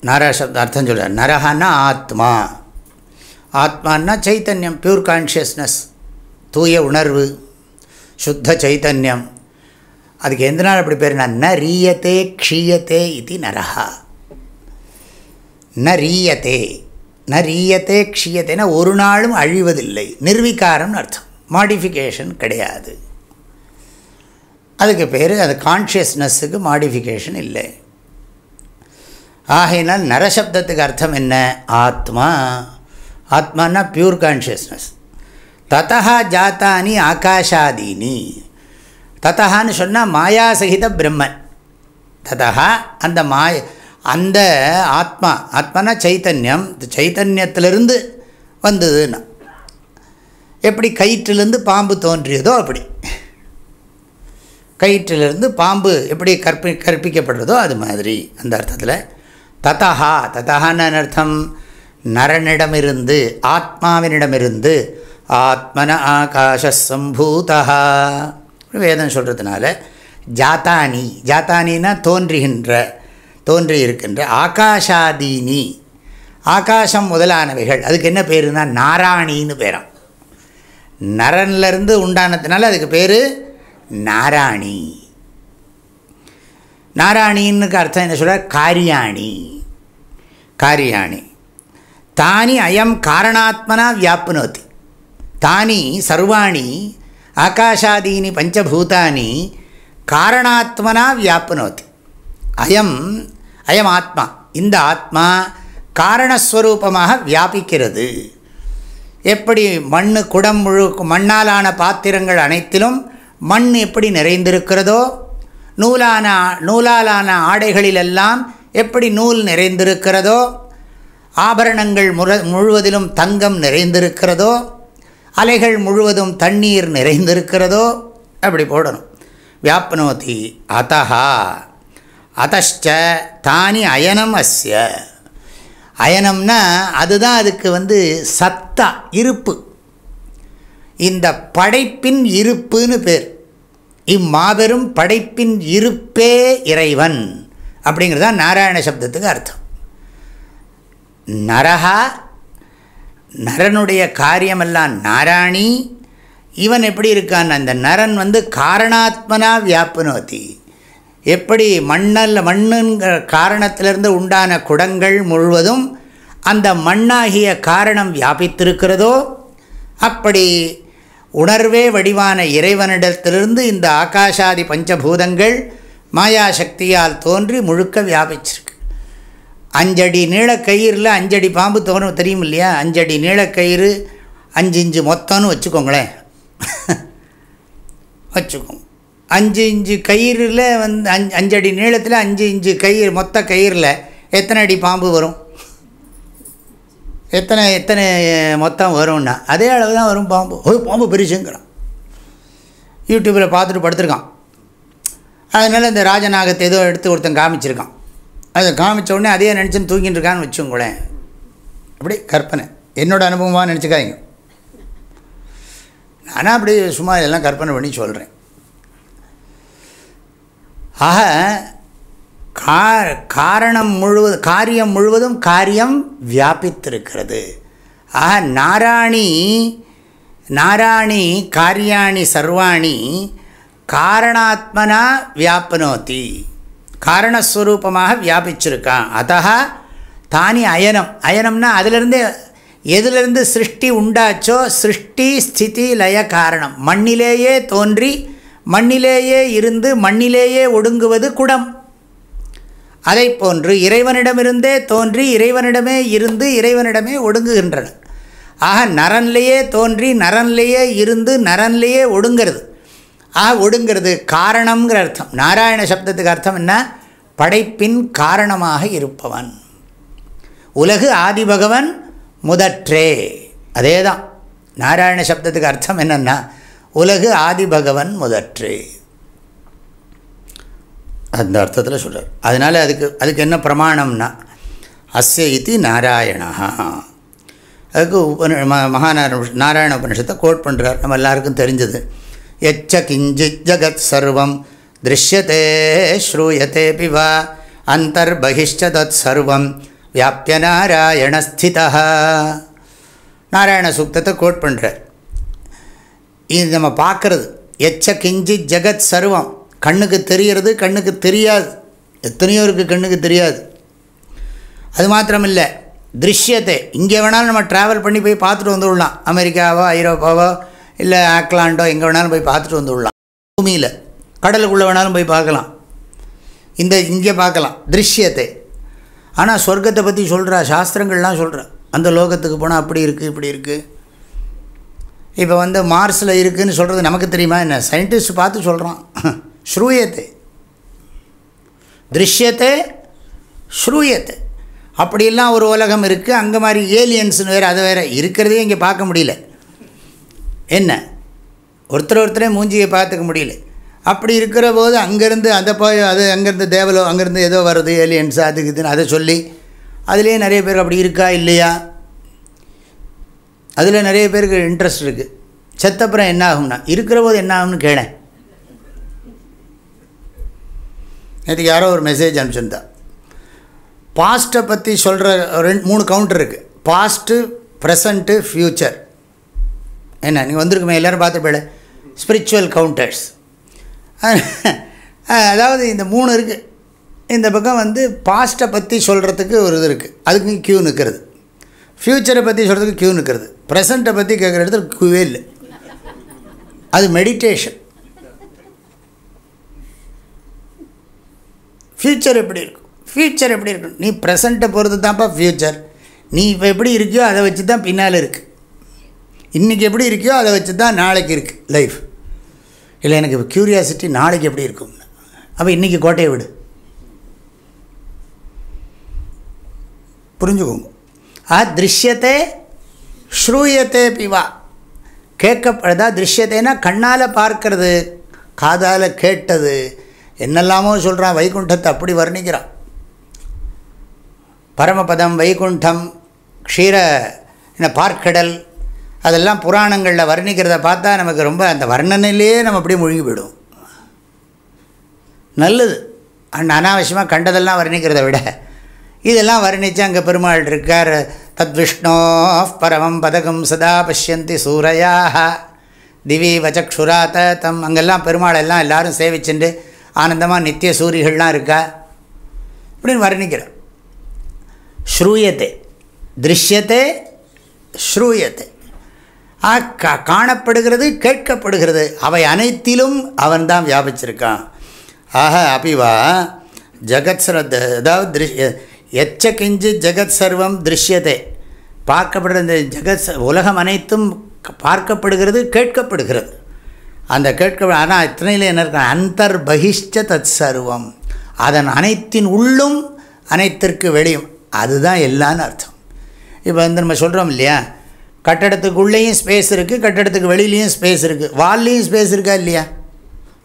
நாராயண சப்த அர்த்தம் சொல்கிறார் நரஹன்னா ஆத்மா ஆத்மான்னா சைத்தன்யம் பியூர் கான்ஷியஸ்னஸ் தூய உணர்வு சுத்த சைத்தன்யம். அதுக்கு எந்த நாள் அப்படி பேர்? ந ரீயத்தே க்ஷீயத்தே இது நரஹா. ந ரீயத்தே ந ரீயத்தே க்ஷீயத்தேனா ஒரு நாளும் அழிவதில்லை. நிர்வீகாரம்னு அர்த்தம். மாடிஃபிகேஷன் கிடையாது. அதுக்கு பேர் அது கான்ஷியஸ்னஸுக்கு மாடிஃபிகேஷன் இல்லை. ஆகையினால் நரசப்தத்துக்கு அர்த்தம் என்ன? ஆத்மா. ஆத்மானா பியூர் கான்ஷியஸ்னஸ் ததா ஜாத்தானி ஆகாஷாதீனி. ததான்னு சொன்னால் மாயாசகித பிரம்மன். ததா அந்த மாய அந்த ஆத்மா ஆத்மானா சைத்தன்யம் சைத்தன்யத்திலிருந்து வந்ததுன்னா. எப்படி கயிற்றிலிருந்து பாம்பு தோன்றியதோ அப்படி. கயிற்றிலிருந்து பாம்பு எப்படி கற்பி கற்பிக்கப்படுறதோ அது மாதிரி. அந்த அர்த்தத்தில் ததா ததான்னு அர்த்தம். நரனிடமிருந்து ஆத்மாவினிடமிருந்து ஆத்மன ஆகாஷ சம்பூதா வேதம் சொல்கிறதுனால ஜாத்தானி ஜாத்தானின்னா தோன்றுகின்ற தோன்றி இருக்கின்ற ஆகாஷாதீனி. ஆகாசம் முதலானவைகள். அதுக்கு என்ன பேருனா நாராணின்னு பேராம். நரன்லேருந்து உண்டானதுனால அதுக்கு பேர் நாராணி நாராணின்னுக்கு அர்த்தம் என்ன சொல்கிறார் காரியாணி. காரியாணி. தானி அயம் காரணாத்மனா வியாப்னோத்தி தானி சர்வாணி ஆகாஷாதீனி பஞ்சபூதானி காரணாத்மனா வியாப்னோத்தி அயம் அயம் ஆத்மா. இந்த ஆத்மா காரணஸ்வரூபமாக வியாபிக்கிறது. எப்படி மண் குடம் முழு மண்ணாலான பாத்திரங்கள் அனைத்திலும் மண் எப்படி நிறைந்திருக்கிறதோ நூலான நூலாலான ஆடைகளிலெல்லாம் எப்படி நூல் நிறைந்திருக்கிறதோ ஆபரணங்கள் முற முழுவதிலும் தங்கம் நிறைந்திருக்கிறதோ அலைகள் முழுவதும் தண்ணீர் நிறைந்திருக்கிறதோ அப்படி போடணும். வியாப்னோதி அத்தா அத்தச்ச தானி அயனம் அஸ்ய. அயனம்னா அதுதான் அதுக்கு வந்து சத்தா இருப்பு. இந்த படைப்பின் இருப்புன்னு பேர். இம்மாபெரும் படைப்பின் இருப்பே இறைவன். அப்படிங்கிறது தான் நாராயண சப்தத்துக்கு அர்த்தம். நரஹா நரனுடைய காரியமெல்லாம் நாராணி இவன் எப்படி இருக்கான்? அந்த நரன் வந்து காரணாத்மனா வியாப்புனோதி எப்படி மண்ணல் மண்ணுங்கிற காரணத்திலிருந்து உண்டான குடங்கள் முழுவதும் அந்த மண்ணாகிய காரணம் வியாபித்திருக்கிறதோ அப்படி உணர்வே வடிவான இறைவனிடத்திலிருந்து இந்த ஆகாஷாதி பஞ்சபூதங்கள் மாயாசக்தியால் தோன்றி முழுக்க வியாபிச்சிருக்கு. அஞ்சடி நீளக்கயிறில் அஞ்சடி பாம்பு தோணும் தெரியும் இல்லையா அஞ்சடி நீளக்கயிறு அஞ்சு இஞ்சு மொத்தம்னு வச்சுக்கோங்களேன். வச்சுக்கோங்க. அஞ்சு இஞ்சு கயிறில் வந்து அஞ்சு அஞ்சடி நீளத்தில் அஞ்சு இஞ்சு கயிறு மொத்த கயிறில் எத்தனை அடி பாம்பு வரும்? எத்தனை எத்தனை மொத்தம் வரும்னா? அதே அளவு தான் வரும் பாம்பு. ஒரு பாம்பு பெருசுங்கிறான். யூடியூப்பில் பார்த்துட்டு படுத்துருக்கான். அதனால் இந்த ராஜநாகத்தை ஏதோ எடுத்து ஒருத்தன் காமிச்சிருக்கான். அதை காமிச்ச உடனே அதே நினச்சின்னு தூங்கிட்டு இருக்கான்னு வச்சுங்களேன் அப்படி கற்பனை. என்னோடய அனுபவமாக நினச்சிக்காதீங்க. நானாக அப்படி சும்மா இதெல்லாம் கற்பனை பண்ணி சொல்கிறேன் ஆக கா காரணம் முழுவது காரியம் முழுவதும் காரியம் வியாபித்திருக்கிறது. ஆக நாராணி நாராணி காரியாணி சர்வாணி காரணாத்மனா வியாபனோத்தி காரணஸ்வரூபமாக வியாபிச்சிருக்கான். அத்தா தானி அயனம். அயனம்னா அதிலிருந்தே எதிலிருந்து சிருஷ்டி உண்டாச்சோ சிருஷ்டி ஸ்திதி லய காரணம். மண்ணிலேயே தோன்றி மண்ணிலேயே இருந்து மண்ணிலேயே ஒடுங்குவது குடம். அதை போன்று இறைவனிடமிருந்தே தோன்றி இறைவனிடமே இருந்து இறைவனிடமே ஒடுங்குகின்றன. ஆக நரன்லேயே தோன்றி நரன்லேயே இருந்து நரன்லேயே ஒடுங்கிறது. ஆக ஒடுங்கிறது காரணம்ங்கிற அர்த்தம். நாராயண சப்தத்துக்கு அர்த்தம் என்ன? படைப்பின் காரணமாக இருப்பவன். உலகு ஆதிபகவன் முதற்றே. அதே தான் நாராயண சப்தத்துக்கு அர்த்தம் என்னென்னா உலகு ஆதிபகவன் முதற்றே. அந்த அர்த்தத்தில் சொல்கிறார் அதனால் அதுக்கு அதுக்கு என்ன பிரமாணம்னா அஸ்ய இது நாராயணா. அதுக்கு உப மகாநாராயண நாராயண உபனிஷத்தை கோட் பண்ணுறார் நம்ம எல்லாருக்கும் தெரிஞ்சது. எச்ச கிஞ்சித் ஜகத் சர்வம். திருஷ்யத்தே ஸ்ரூயத்தே பிவா அந்தர்பிஷ்ட தத் சர்வம். வியாப்திய நாராயணஸ்திதா நாராயண சூக்தத்தை கோட் பண்ணுறார் இது நம்ம பார்க்குறது. எச்ச கிஞ்சி ஜெகத் சர்வம். கண்ணுக்கு தெரிகிறது கண்ணுக்கு தெரியாது. எத்தனையோ இருக்குது கண்ணுக்கு தெரியாது. அது மாத்திரம் இல்லை திருஷ்யத்தை இங்கே வேணாலும் நம்ம ட்ராவல் பண்ணி போய் பார்த்துட்டு வந்துவிடலாம் அமெரிக்காவோ ஐரோப்பாவோ இல்லை ஆக்லாண்டோ எங்கே வேணாலும் போய் பார்த்துட்டு வந்துவிடலாம் பூமியில். கடலுக்குள்ளே வேணாலும் போய் பார்க்கலாம். இந்த இங்கே பார்க்கலாம் திருஷ்யத்தை. ஆனால் சொர்க்கத்தை பற்றி சொல்கிறா சாஸ்திரங்கள்லாம் சொல்கிறா அந்த லோகத்துக்கு போனால் அப்படி இருக்குது இப்படி இருக்குது இப்போ வந்து மார்ஸில் இருக்குதுன்னு சொல்கிறது நமக்கு தெரியுமா என்ன? சயின்டிஸ்ட் பார்த்து சொல்கிறான் ஸ்ரூயத்தை. திருஷ்யத்தை ஸ்ரூயத்தை. அப்படியெல்லாம் ஒரு உலகம் இருக்குது அங்கே மாதிரி ஏலியன்ஸ்னு வேறு அதை வேறு. இருக்கிறதே இங்கே பார்க்க முடியல. என்ன? ஒருத்தர் ஒருத்தரே மூஞ்சியை பார்த்துக்க முடியல. அப்படி இருக்கிற போது அங்கேருந்து அதை போய் அது அங்கேருந்து தேவலோ அங்கேருந்து ஏதோ வருது ஏலியன்ஸ் அதுக்கு இதுன்னு அதை சொல்லி அதுலேயே நிறைய பேர் அப்படி இருக்கா இல்லையா? அதில் நிறைய பேருக்கு இன்ட்ரெஸ்ட் இருக்குது செத்தப்புறம் என்ன ஆகும்னா இருக்கிற போது என்ன ஆகும்னு கேளேன். நேற்றுக்கு யாரோ ஒரு மெசேஜ் அனுப்பிச்சிருந்தா. பாஸ்ட்டை பற்றி சொல்கிற ரெண்டு மூணு கவுண்டர் இருக்குது பாஸ்ட்டு ப்ரெசண்ட்டு ஃப்யூச்சர் என்ன நீங்கள் வந்திருக்குமே எல்லோரும் பார்த்துருப்பேல ஸ்பிரிச்சுவல் கவுண்டர்ஸ் அதாவது இந்த மூணு இருக்குது இந்த பக்கம் வந்து பாஸ்ட்டை பற்றி சொல்கிறதுக்கு ஒரு இது இருக்குது அதுக்கு க்யூ நிற்கிறது ஃப்யூச்சரை பற்றி சொல்கிறதுக்கு க்யூ நிற்கிறது ப்ரெசண்ட்டை பற்றி கேட்குற இடத்துல க்யூவே இல்லை. அது மெடிடேஷன் ஃப்யூச்சர் எப்படி இருக்கும்? ஃப்யூச்சர் எப்படி இருக்கும்? நீ ப்ரெசண்ட்டை பொறுத்து தான்ப்பா ஃப்யூச்சர் நீ இப்போ எப்படி இருக்கியோ அதை வச்சு தான் பின்னால் இருக்குது இன்றைக்கி எப்படி இருக்கியோ அதை வச்சு தான் நாளைக்கு இருக்குது லைஃப் இல்லை எனக்கு க்யூரியாசிட்டி நாளைக்கு எப்படி இருக்கும்? அப்போ இன்றைக்கி கோட்டையை விடு. புரிஞ்சுக்கோங்க. ஆ திருஷ்யத்தை ஸ்ரூயத்தை பிவா கேட்கப்படுதா திருஷ்யத்தைனா கண்ணால் பார்க்கறது காதால் கேட்டது. என்னெல்லாமோ சொல்கிறான் வைகுண்டத்தை அப்படி வர்ணிக்கிறான். பரமபதம் வைகுண்டம் க்ஷீர என்ன பார்க்கடல் அதெல்லாம் புராணங்களில் வர்ணிக்கிறத பார்த்தா நமக்கு ரொம்ப அந்த வர்ணனையிலேயே நம்ம அப்படியே முழுங்கி போயிடும் நல்லது. அண்ட் அனாவசியமாக கண்டதெல்லாம் வர்ணிக்கிறத விட இதெல்லாம் வர்ணித்து அங்கே பெருமாள் இருக்கார். தத் விஷ்ணோ பரமம் பதகம் சதா பஷ்யந்தி சூரையாக திவி வச்சக்ஷுராத்த தம். அங்கெல்லாம் பெருமாள் எல்லாம் எல்லோரும் சேவிச்சுண்டு ஆனந்தமாக நித்திய சூரியர்கள்லாம் இருக்கா? இப்படின்னு வர்ணிக்கிறார். ஸ்ரூயத்தை திருஷ்யத்தை ஸ்ரூயத்தை கா காணப்படுகிறது கேட்கப்படுகிறது. அவை அனைத்திலும் அவன்தான் வியாபிச்சிருக்கான். ஆக அபிவா ஜகத் சர அதாவது திருஷ்ய எச்ச கிஞ்சி ஜெகத் சர்வம் திருஷ்யத்தை பார்க்கப்படுற ஜெகத் உலகம் அனைத்தும் பார்க்கப்படுகிறது கேட்கப்படுகிறது. அந்த கேட்க ஆனால் இத்தனையில் என்ன இருக்க? அந்தர் பகிஷ்ட தத் சர்வம். அதன் அனைத்தின் உள்ளும் அனைத்திற்கு வெளியும். அதுதான் எல்லான்னு அர்த்தம். இப்போ வந்து நம்ம சொல்கிறோம் இல்லையா? கட்டடத்துக்குள்ளேயும் ஸ்பேஸ் இருக்குது கட்டடத்துக்கு வெளியிலையும் ஸ்பேஸ் இருக்குது வால்லையும் ஸ்பேஸ் இருக்கா இல்லையா?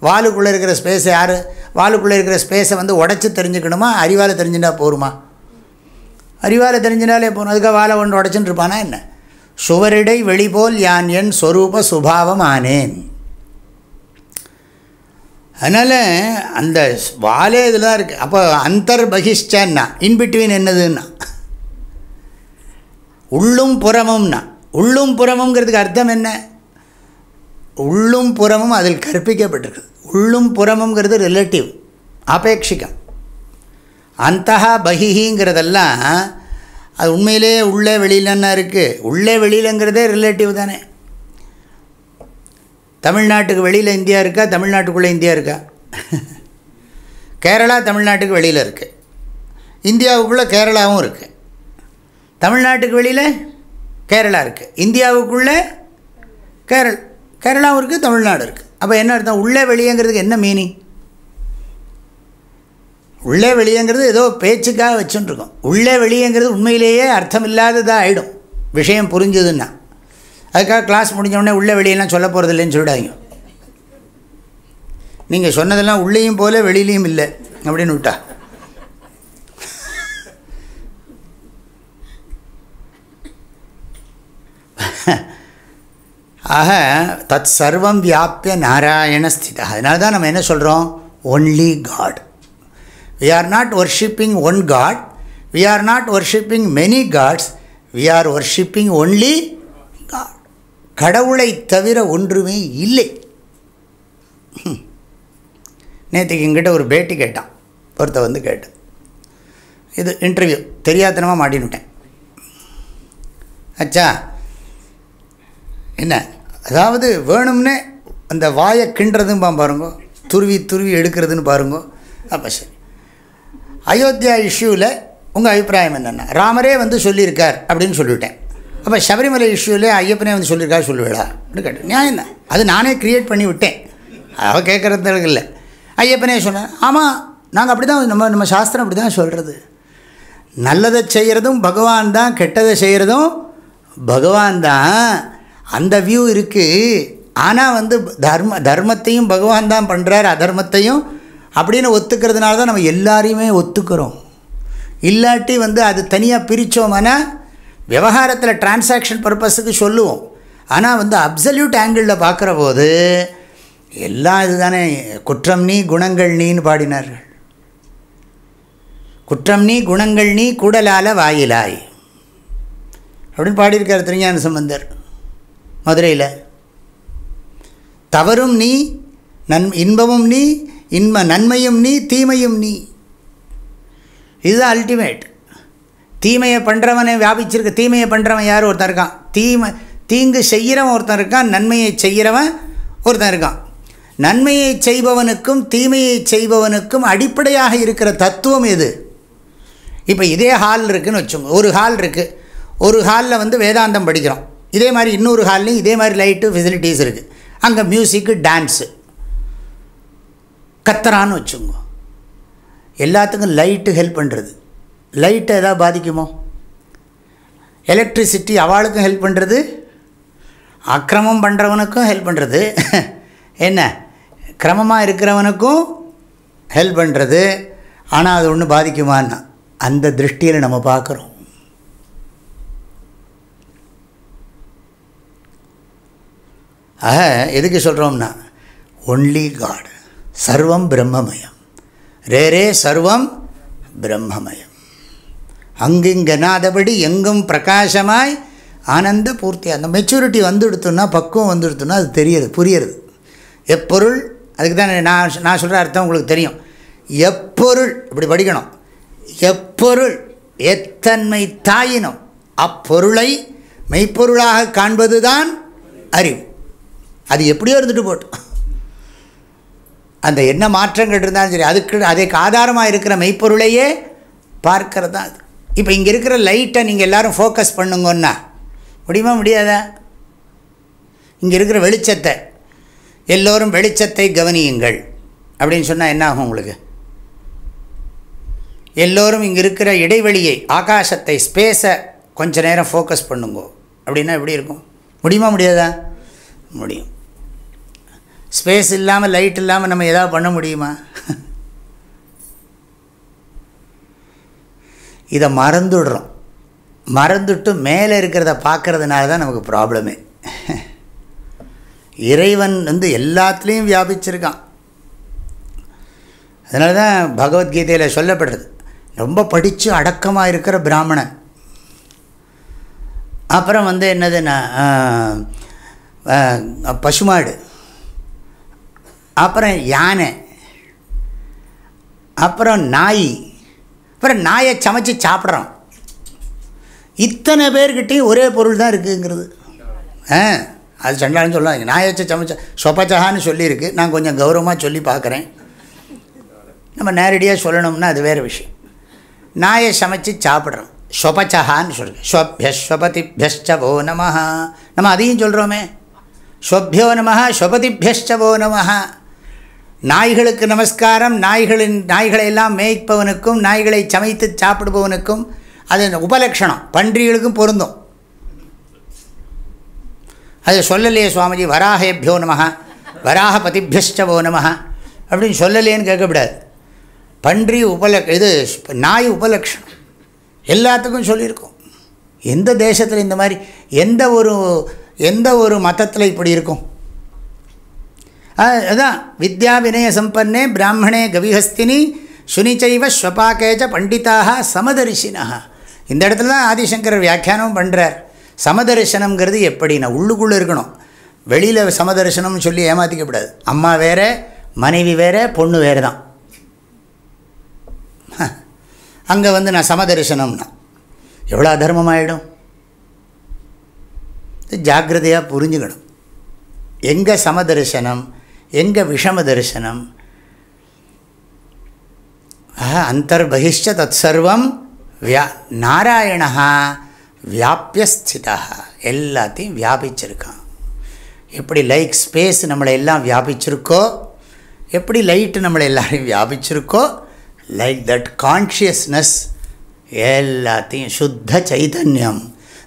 வாலுக்குள்ளே இருக்கிற ஸ்பேஸை யார்? வாலுக்குள்ளே இருக்கிற ஸ்பேஸை வந்து உடச்சி தெரிஞ்சுக்கணுமா? அறிவால் தெரிஞ்சுட்டா போருமா? அறிவால் தெரிஞ்சினாலே போகணும் அதுக்காக வாழை ஒன்று உடச்சுன்னு இருப்பானா என்ன? சுவரிடை வெளிபோல் யான் என் ஸ்வரூப சுபாவம் ஆனேன் அதனால் அந்த வாலே இதில் தான் இருக்குது அப்போ அந்தர் பகிஷ்டன்னா இன்பிட்வீன் என்னதுன்னா உள்ளும் புறமும்னா உள்ளும் புறமுங்கிறதுக்கு அர்த்தம் என்ன? உள்ளும் புறமும் அதில் கற்பிக்கப்பட்டிருக்குது உள்ளும் புறமுங்கிறது ரிலேட்டிவ் அபேட்சிகம். அந்த பகிஹிங்கிறதெல்லாம் அது உண்மையிலே உள்ளே வெளியிலன்னா இருக்குது உள்ளே வெளியிலங்கிறதே ரிலேட்டிவ் தானே. தமிழ்நாட்டுக்கு வெளியில் இந்தியா இருக்கா? தமிழ்நாட்டுக்குள்ளே இந்தியா இருக்கா? கேரளா தமிழ்நாட்டுக்கு வெளியில் இருக்குது இந்தியாவுக்குள்ளே கேரளாவும் இருக்குது தமிழ்நாட்டுக்கு வெளியில் கேரளா இருக்குது இந்தியாவுக்குள்ளே கேரள் கேரளாவும் இருக்குது தமிழ்நாடு இருக்குது அப்போ என்ன அர்த்தம்? உள்ளே வெளியேங்கிறதுக்கு என்ன மீனிங் உள்ளே வெளியேங்கிறது ஏதோ பேச்சுக்காக வச்சுட்டுருக்கோம். உள்ளே வெளியேங்கிறது உண்மையிலேயே அர்த்தம் இல்லாததாக ஆகிடும் விஷயம் புரிஞ்சுதுன்னா. அதுக்காக கிளாஸ் முடிஞ்ச உள்ளே வெளியெல்லாம் சொல்ல போகிறது இல்லைன்னு சொல்லிடாதீங்க. நீங்கள் சொன்னதெல்லாம் உள்ளேயும் போல வெளியிலையும் இல்லை அப்படின்னு விட்டா. ஆக தத் சர்வம் வியாபிய நாராயண ஸ்திதா. அதனால தான் நம்ம என்ன சொல்கிறோம் only God we are not worshipping one God we are not worshipping many gods we are worshipping only God கடவுளை தவிர ஒன்றுமே இல்லை. நேற்றுக்கு எங்கிட்ட ஒரு பேட்டி கேட்டான். ஒருத்த வந்து கேட்டேன் இது இன்டர்வியூ தெரியாதனமாக மாட்டின்னுட்டேன் அச்சா என்ன? அதாவது வேணும்னே அந்த வாயை கிண்டுறதும் பாருங்க. துருவி துருவி எடுக்கிறதுன்னு பாருங்க. அப்போ சரி. அயோத்தியா இஷ்யூவில் உங்கள் அபிப்பிராயம் என்னென்ன? ராமரே வந்து சொல்லியிருக்கார் அப்படின்னு சொல்லிவிட்டேன் அப்போ சபரிமலை இஷ்யூவிலே ஐயப்பனே வந்து சொல்லியிருக்காரு சொல்லுவேடா. அப்படின்னு கேட்டேன். நியாயம் தான் அது நானே க்ரியேட் பண்ணி விட்டேன். அவள் கேட்குறதுக்கு இல்லை. ஐயப்பனே சொன்னேன் ஆமாம் நாங்கள் அப்படி தான் நம்ம நம்ம சாஸ்திரம் அப்படி தான் சொல்கிறது நல்லதை செய்கிறதும் பகவான் தான் கெட்டதை செய்கிறதும் பகவான் தான் அந்த வியூ இருக்குது ஆனால் வந்து தர்ம தர்மத்தையும் பகவான் தான் பண்ணுறார் அதர்மத்தையும் அப்படின்னு ஒத்துக்கிறதுனால தான் நம்ம எல்லாரையுமே ஒத்துக்கிறோம். இல்லாட்டி வந்து அது தனியாக பிரித்தோம்னா விவகாரத்தில் டிரான்சாக்ஷன் பர்பஸுக்கு சொல்லுவோம். ஆனால் வந்து அப்சல்யூட் ஆங்கிளில் பார்க்குற போது எல்லாம் இதுதானே குற்றம் நீ குணங்கள் நீன்னு பாடினார்கள். குற்றம் நீ குணங்கள் நீ கூடலால வாயிலாய். அப்படின்னு பாடியிருக்கார் திருஞான சம்பந்தர். மதுரையில். தவறும் நீ நன் இன்பமும் நீ இன்ப நன்மையும் நீ தீமையும் நீ. இதுதான் அல்டிமேட் தீமையை பண்ணுறவனை வியாபிச்சிருக்க தீமையை பண்ணுறவன் யார்? ஒருத்தன் இருக்கான். தீமை தீங்கு செய்கிறவன் ஒருத்தன் இருக்கான் நன்மையை செய்கிறவன் ஒருத்தன் இருக்கான். நன்மையை செய்பவனுக்கும் தீமையை செய்பவனுக்கும் அடிப்படையாக இருக்கிற தத்துவம் எது? இப்போ இதே ஹால் இருக்குதுன்னு வச்சுக்கோங்க. ஒரு ஹால் இருக்குது ஒரு ஹாலில் வந்து வேதாந்தம் படிக்கிறோம். இதே மாதிரி இன்னொரு ஹால்லையும் இதே மாதிரி லைட்டு ஃபெசிலிட்டிஸ் இருக்குது அங்கே மியூசிக்கு டான்ஸு கத்துறான்னு வச்சுக்கோங்க எல்லாத்துக்கும் லைட்டு ஹெல்ப் பண்ணுறது லைட்டை எதாவது பாதிக்குமோ? எலக்ட்ரிசிட்டி அவளுக்கும் ஹெல்ப் பண்ணுறது அக்கிரமம் பண்ணுறவனுக்கும் ஹெல்ப் பண்ணுறது என்ன? கிரமமாக இருக்கிறவனுக்கும் ஹெல்ப் பண்ணுறது ஆனால் அது ஒன்று பாதிக்குமான்னா அந்த திருஷ்டியில் நம்ம பார்க்குறோம் ஆக எதுக்கு சொல்கிறோம்னா ஒன்லி காட் சர்வம் பிரம்மமயம். ரே ரே சர்வம் பிரம்மமயம். அங்கிங்கனாதபடி எங்கும் பிரகாசமாய் ஆனந்த பூர்த்தி அந்த மெச்சூரிட்டி வந்துடுத்துன்னா பக்குவம் வந்துடுத்துன்னா அது தெரியுது புரியுறது. எப்பொருள் அதுக்கு தான் நான் நான் சொல்கிற அர்த்தம் உங்களுக்கு தெரியும். எப்பொருள் இப்படி படிக்கணும். எப்பொருள் எத்தன்மை தாயினும் அப்பொருளை மெய்ப்பொருளாக காண்பதுதான் அறிவு. அது எப்படியோ இருந்துட்டு போட்டோம் அந்த என்ன மாற்றங்கள் இருந்தாலும் சரி அதுக்கு அதுக்கு ஆதாரமாக இருக்கிற மெய்ப்பொருளையே பார்க்கறது தான் அது. இப்போ இங்கே இருக்கிற லைட்டை நீங்கள் எல்லோரும் ஃபோக்கஸ் பண்ணுங்கன்னா முடியுமா முடியாதா? இங்கே இருக்கிற வெளிச்சத்தை எல்லோரும் வெளிச்சத்தை கவனியுங்கள். அப்படின்னு சொன்னால் என்ன ஆகும் உங்களுக்கு? எல்லோரும் இங்கே இருக்கிற இடைவெளியை ஆகாசத்தை ஸ்பேஸை கொஞ்ச நேரம் ஃபோக்கஸ் பண்ணுங்க. அப்படின்னா எப்படி இருக்கும்? முடியுமா முடியாதா? முடியும். ஸ்பேஸ் இல்லாமல் லைட் இல்லாமல் நம்ம எதாவது பண்ண முடியுமா? இதை மறந்துடுறோம். மறந்துட்டு மேலே இருக்கிறத பார்க்கறதுனால தான் நமக்கு ப்ராப்ளமே இறைவன் வந்து எல்லாத்துலேயும் வியாபிச்சிருக்கான். அதனால தான் பகவத்கீதையில் சொல்லப்படுறது. ரொம்ப படித்து அடக்கமாக இருக்கிற பிராமணன். அப்புறம் வந்து என்னதுன்னா பசுமாடு. அப்புறம் யானை. அப்புறம் நாய். அப்புறம் நாயை சமைச்சு சாப்பிட்றோம். இத்தனை பேர்கிட்டையும் ஒரே பொருள் தான் இருக்குங்கிறது. ஆ அது சண்டாலும் சொல்லலாம் நாயை வச்சு சமைச்ச சொப்பச்சகான்னு சொல்லியிருக்கு. நான் கொஞ்சம் கௌரவமாக சொல்லி பார்க்குறேன். நம்ம நேரடியாக சொல்லணும்னா அது வேறு விஷயம். நாயை சமைச்சு சாப்பிட்றோம். ஸ்வபச்சகான்னு சொல்கிறேன் ஸ்வபியஸ்வபதிபியஷ்டவோ நம நம்ம அதையும் சொல்கிறோமே ஸ்வபியோ நம ஸ்வபதிபியஷ்டவோ நம நாய்களுக்கு நமஸ்காரம் நாய்களின் நாய்களை எல்லாம் மேய்ப்பவனுக்கும் நாய்களை சமைத்து சாப்பிடுபவனுக்கும் அது உபலக்ஷணம் பன்றிகளுக்கும் பொருந்தும். அது சொல்லலையே சுவாமிஜி வராகேபியோ நம வராக பதிபியஷ்டவோ நம அப்படின்னு சொல்லலேன்னு கேட்கக்கூடாது. பன்றி உபல இது நாய் உபலக்ஷணம் எல்லாத்துக்கும் சொல்லியிருக்கோம். எந்த தேசத்தில் இந்த மாதிரி எந்த ஒரு எந்த ஒரு மதத்தில் இப்படி இருக்கும்? அதான். வித்யா வினய சம்பன்னே பிராமணே கவிஹஸ்தினி சுனிச்சைவ ஸ்வபாக்கேஜ பண்டிதாக சமதரிசினா இந்த இடத்துல தான் ஆதிசங்கரர் வியாக்கியானம் பண்ணுறார் சமதரிசனம்ங்கிறது எப்படின்னா உள்ளுக்குள்ளே இருக்கணும். வெளியில் சமதரிசனம்னு சொல்லி ஏமாற்றிக்கப்படாது அம்மா வேறு மனைவி வேறு பொண்ணு வேறு தான் அங்கே வந்து நான் சமதரிசனம்னா எவ்வளோ அதர்மமாயிடும்? ஜாக்கிரதையாக புரிஞ்சுக்கணும். எங்கே சமதரிசனம் எங்கே விஷம தரிசனம்? அந்தர்பகிஷ்ட தத் சர்வம் வியா நாராயணா வியாபியஸ்திதா எல்லாத்தையும் வியாபிச்சிருக்கான். எப்படி லைக் ஸ்பேஸ் நம்மளை எல்லாம் வியாபிச்சிருக்கோ எப்படி லைட்டு நம்மளை எல்லாரையும் வியாபிச்சிருக்கோ லைக் தட் கான்ஷியஸ்னஸ் எல்லாத்தையும் சுத்த சைதன்யம்.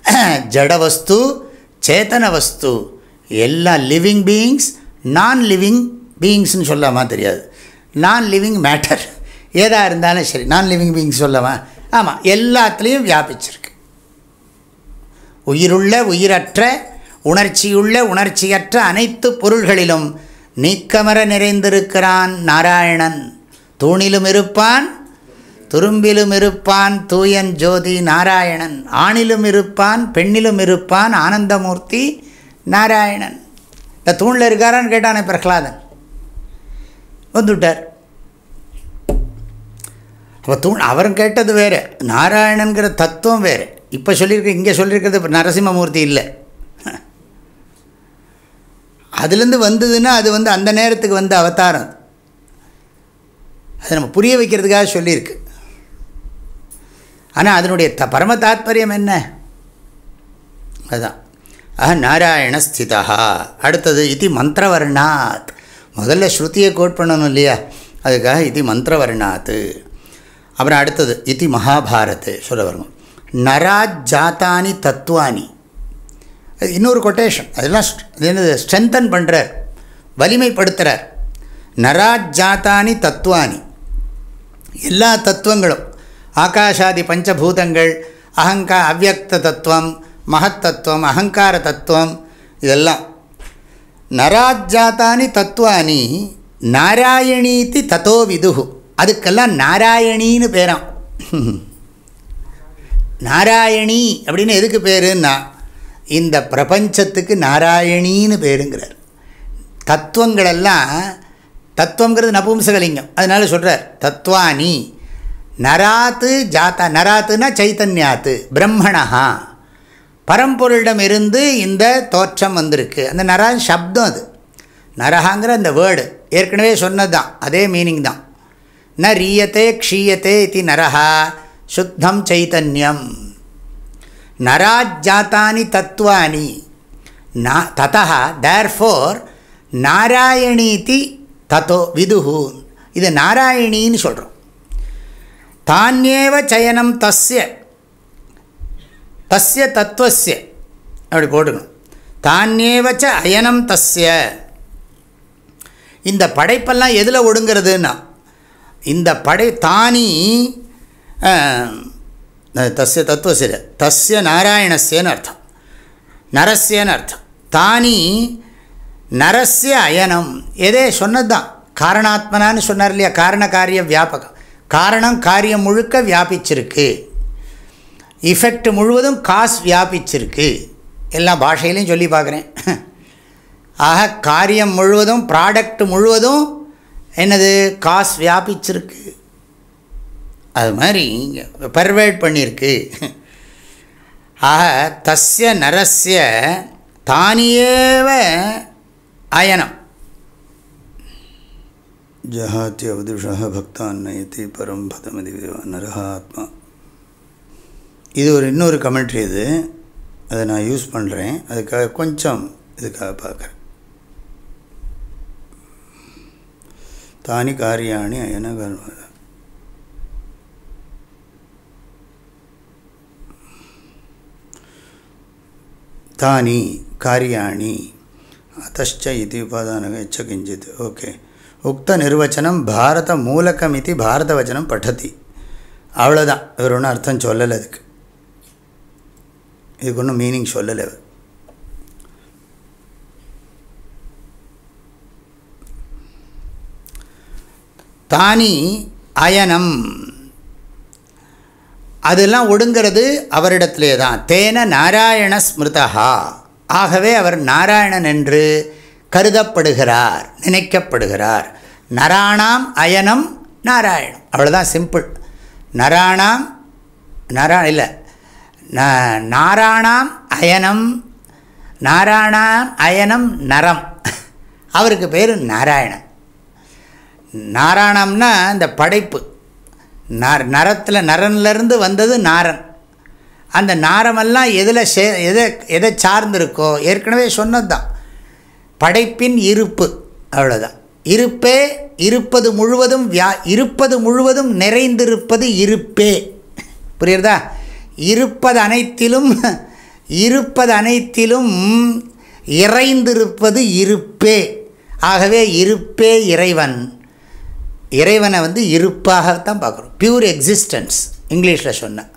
ஜட வஸ்து சேத்தன வஸ்து எல்லா லிவிங் பீயிங்ஸ் நான் லிவிங் பீயிங்ஸ்னு சொல்லாமா? தெரியாது. நான் லிவிங் மேட்டர் ஏதாக இருந்தாலும் சரி நான் லிவிங் பீயிங்ஸ் சொல்லவா? ஆமாம் எல்லாத்துலேயும் வியாபிச்சிருக்கு. உயிருள்ள உயிரற்ற உணர்ச்சியுள்ள உணர்ச்சியற்ற அனைத்து பொருள்களிலும் நீக்கமர நிறைந்திருக்கிறான் நாராயணன். தூணிலும் இருப்பான் துரும்பிலும் இருப்பான் தூயன் ஜோதி நாராயணன். ஆணிலும் இருப்பான் பெண்ணிலும் இருப்பான் ஆனந்தமூர்த்தி நாராயணன். இந்த தூணில் இருக்காரான்னு கேட்டானே பிரகலாதன். வந்துவிட்டார் அப்போ தூண் அவரும் கேட்டது வேறு. நாராயணங்கிற தத்துவம் வேறு. இப்போ சொல்லியிருக்க இங்கே சொல்லியிருக்கிறது இப்போ நரசிம்மமூர்த்தி இல்லை. அதுலேருந்து வந்ததுன்னா அது வந்து அந்த நேரத்துக்கு வந்து அவதாரம். அது நம்ம புரிய வைக்கிறதுக்காக சொல்லியிருக்கு. ஆனால் அதனுடைய த பரம தாத்பரியம் என்ன? அதுதான். ஆஹ நாராயண ஸ்திதா அடுத்தது இது மந்திரவர்ணாத். முதல்ல ஸ்ருதியை கோட் பண்ணணும் இல்லையா? அதுக்காக இது மந்திரவர்ணாத். அப்புறம் அடுத்தது இது மகாபாரத். சொல்ல வரணும் நராஜாத்தானி தத்துவானி இன்னொரு கொட்டேஷன் அதெல்லாம் என்னது? ஸ்ட்ரென்தன் பண்ணுறார் வலிமைப்படுத்துகிறார் நராஜாத்தானி தத்துவானி எல்லா தத்துவங்களும் ஆகாஷாதி பஞ்சபூதங்கள் அகங்கா அவ்வக்த தத்துவம் மகத்தத்துவம் அகங்கார தத்துவம் இதெல்லாம். நராஜாத்தானி தத்துவானி நாராயணீதி தத்தோ விதுகு அதுக்கெல்லாம் நாராயணின்னு பேராம். நாராயணி அப்படின்னு எதுக்கு பேருன்னா இந்த பிரபஞ்சத்துக்கு நாராயணின்னு பேருங்கிறார். தத்துவங்களெல்லாம் தத்துவங்கிறது நபும்சகலிங்கம் அதனால சொல்கிறார் தத்வானி நராத்து ஜாத்தா நராத்துனா சைத்தன்யாத்து பிரம்மணா பரம்பொருளிடம் இருந்து இந்த தோற்றம் வந்திருக்கு. அந்த நரா சப்தம் அது. நரகாங்கிற அந்த வேர்டு ஏற்கனவே சொன்னது தான் அதே மீனிங் தான். ந ரீயத்தே க்ஷீயத்தே இது நரகா சுத்தம் சைத்தன்யம் நராஜாத்தானி தத்துவானி நா ததா தேர்ஃபோர் நாராயணீதி தத்தோ விதுகு இது நாராயணின்னு சொல்கிறோம் தானியேவ சயனம் தஸ்ய. தஸ்ய தத்துவசிய அப்படி போட்டுக்கணும். தானியேவச்ச அயனம் தஸ்ய. இந்த படைப்பெல்லாம் எதில் ஒடுங்கிறதுன்னா இந்த படை தானி தஸ்ய தத்துவசிய தஸ்ய நாராயணஸ்யன்னு அர்த்தம். நரஸ்யன்னு அர்த்தம். தானி நரஸ்ய அயனம். எதே சொன்னது தான் காரணாத்மனான்னு சொன்னார் இல்லையா? காரண காரிய வியாபகம். காரணம் காரியம் முழுக்க வியாபிச்சிருக்கு. இஃபெக்ட் முழுவதும் காஸ் வியாபிச்சிருக்கு. எல்லா பாஷையிலையும் சொல்லி பார்க்குறேன். ஆக காரியம் முழுவதும் ப்ராடக்ட் முழுவதும் என்னது? காஸ் வியாபிச்சிருக்கு. அது மாதிரி பர்வேட் பண்ணியிருக்கு. ஆக தஸ்ய நரஸ்ய தானியேவ அயனம். ஜஹாத்தி அவதுஷா பக்தான் நயத்தி பரம் பதமதி நரஹாத்மா. இது ஒரு இன்னொரு கமெண்ட்ரி இது. அதை நான் யூஸ் பண்ணுறேன் அதுக்காக கொஞ்சம் இதுக்காக பார்க்குறேன். தானி காரியாணி என்ன தானி காரியாணி அத்தச்ச இது உபாதானக எச்ச கிஞ்சித். ஓகே. உக்த நிர்வச்சனம் பாரத மூலகம் இது பாரத வச்சனம் பட்டதி. அவ்வளோதான் இவர் ஒன்றும் அர்த்தம் சொல்லலை அதுக்கு. இதுக்கு ஒன்றும் மீனிங் சொல்லலை. தானி அயனம். அதெல்லாம் ஒடுங்கிறது அவரிடத்திலே தான். தேன நாராயண ஸ்மிருதா ஆகவே அவர் நாராயணன் என்று கருதப்படுகிறார் நினைக்கப்படுகிறார். நராணாம் அயனம் நாராயணம். அவ்வளோதான் சிம்பிள் நராணாம் நரா இல்லை நாராணாம் அயனம் நாராயணாம் அயனம் நரம். அவருக்கு பேர் நாராயணன். நாராயணம்னா இந்த படைப்பு. நர நரத்தில் நரன்லேருந்து வந்தது நாரன். அந்த நாரமெல்லாம் எதில் சே எதை எதை சார்ந்திருக்கோ ஏற்கனவே சொன்னது தான் படைப்பின் இருப்பு அவ்வளோதான் இருப்பே இருப்பது முழுவதும் வியா இருப்பது முழுவதும் நிறைந்திருப்பது இருப்பே. புரியுறதா? இருப்பது அனைத்திலும் இருப்பது அனைத்திலும் இறைந்திருப்பது இருப்பே. ஆகவே இருப்பே இறைவன். இறைவனை வந்து இருப்பாகத்தான் பார்க்குறோம். பியூர் எக்ஸிஸ்டன்ஸ் இங்கிலீஷில் சொன்ன.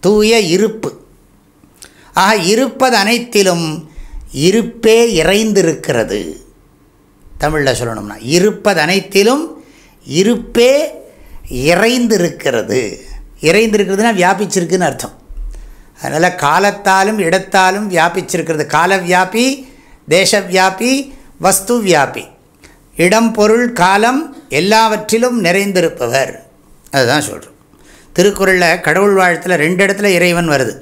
தூய இருப்பு. ஆக இருப்பது அனைத்திலும் இருப்பே இறைந்திருக்கிறது. தமிழில் சொல்லணும்னா இருப்பது அனைத்திலும் இருப்பே இறைந்திருக்கிறது. இறைந்திருக்கிறதுனா வியாபிச்சிருக்குன்னு அர்த்தம். அதனால் காலத்தாலும் இடத்தாலும் வியாபிச்சிருக்கிறது. கால வியாபி தேசவியாபி வஸ்து வியாபி இடம் பொருள் காலம் எல்லாவற்றிலும் நிறைந்திருப்பவர். அதுதான் சொல்கிறோம் திருக்குறளில் கடவுள் வாழ்த்தில் ரெண்டு இடத்துல இறைவன் வருது.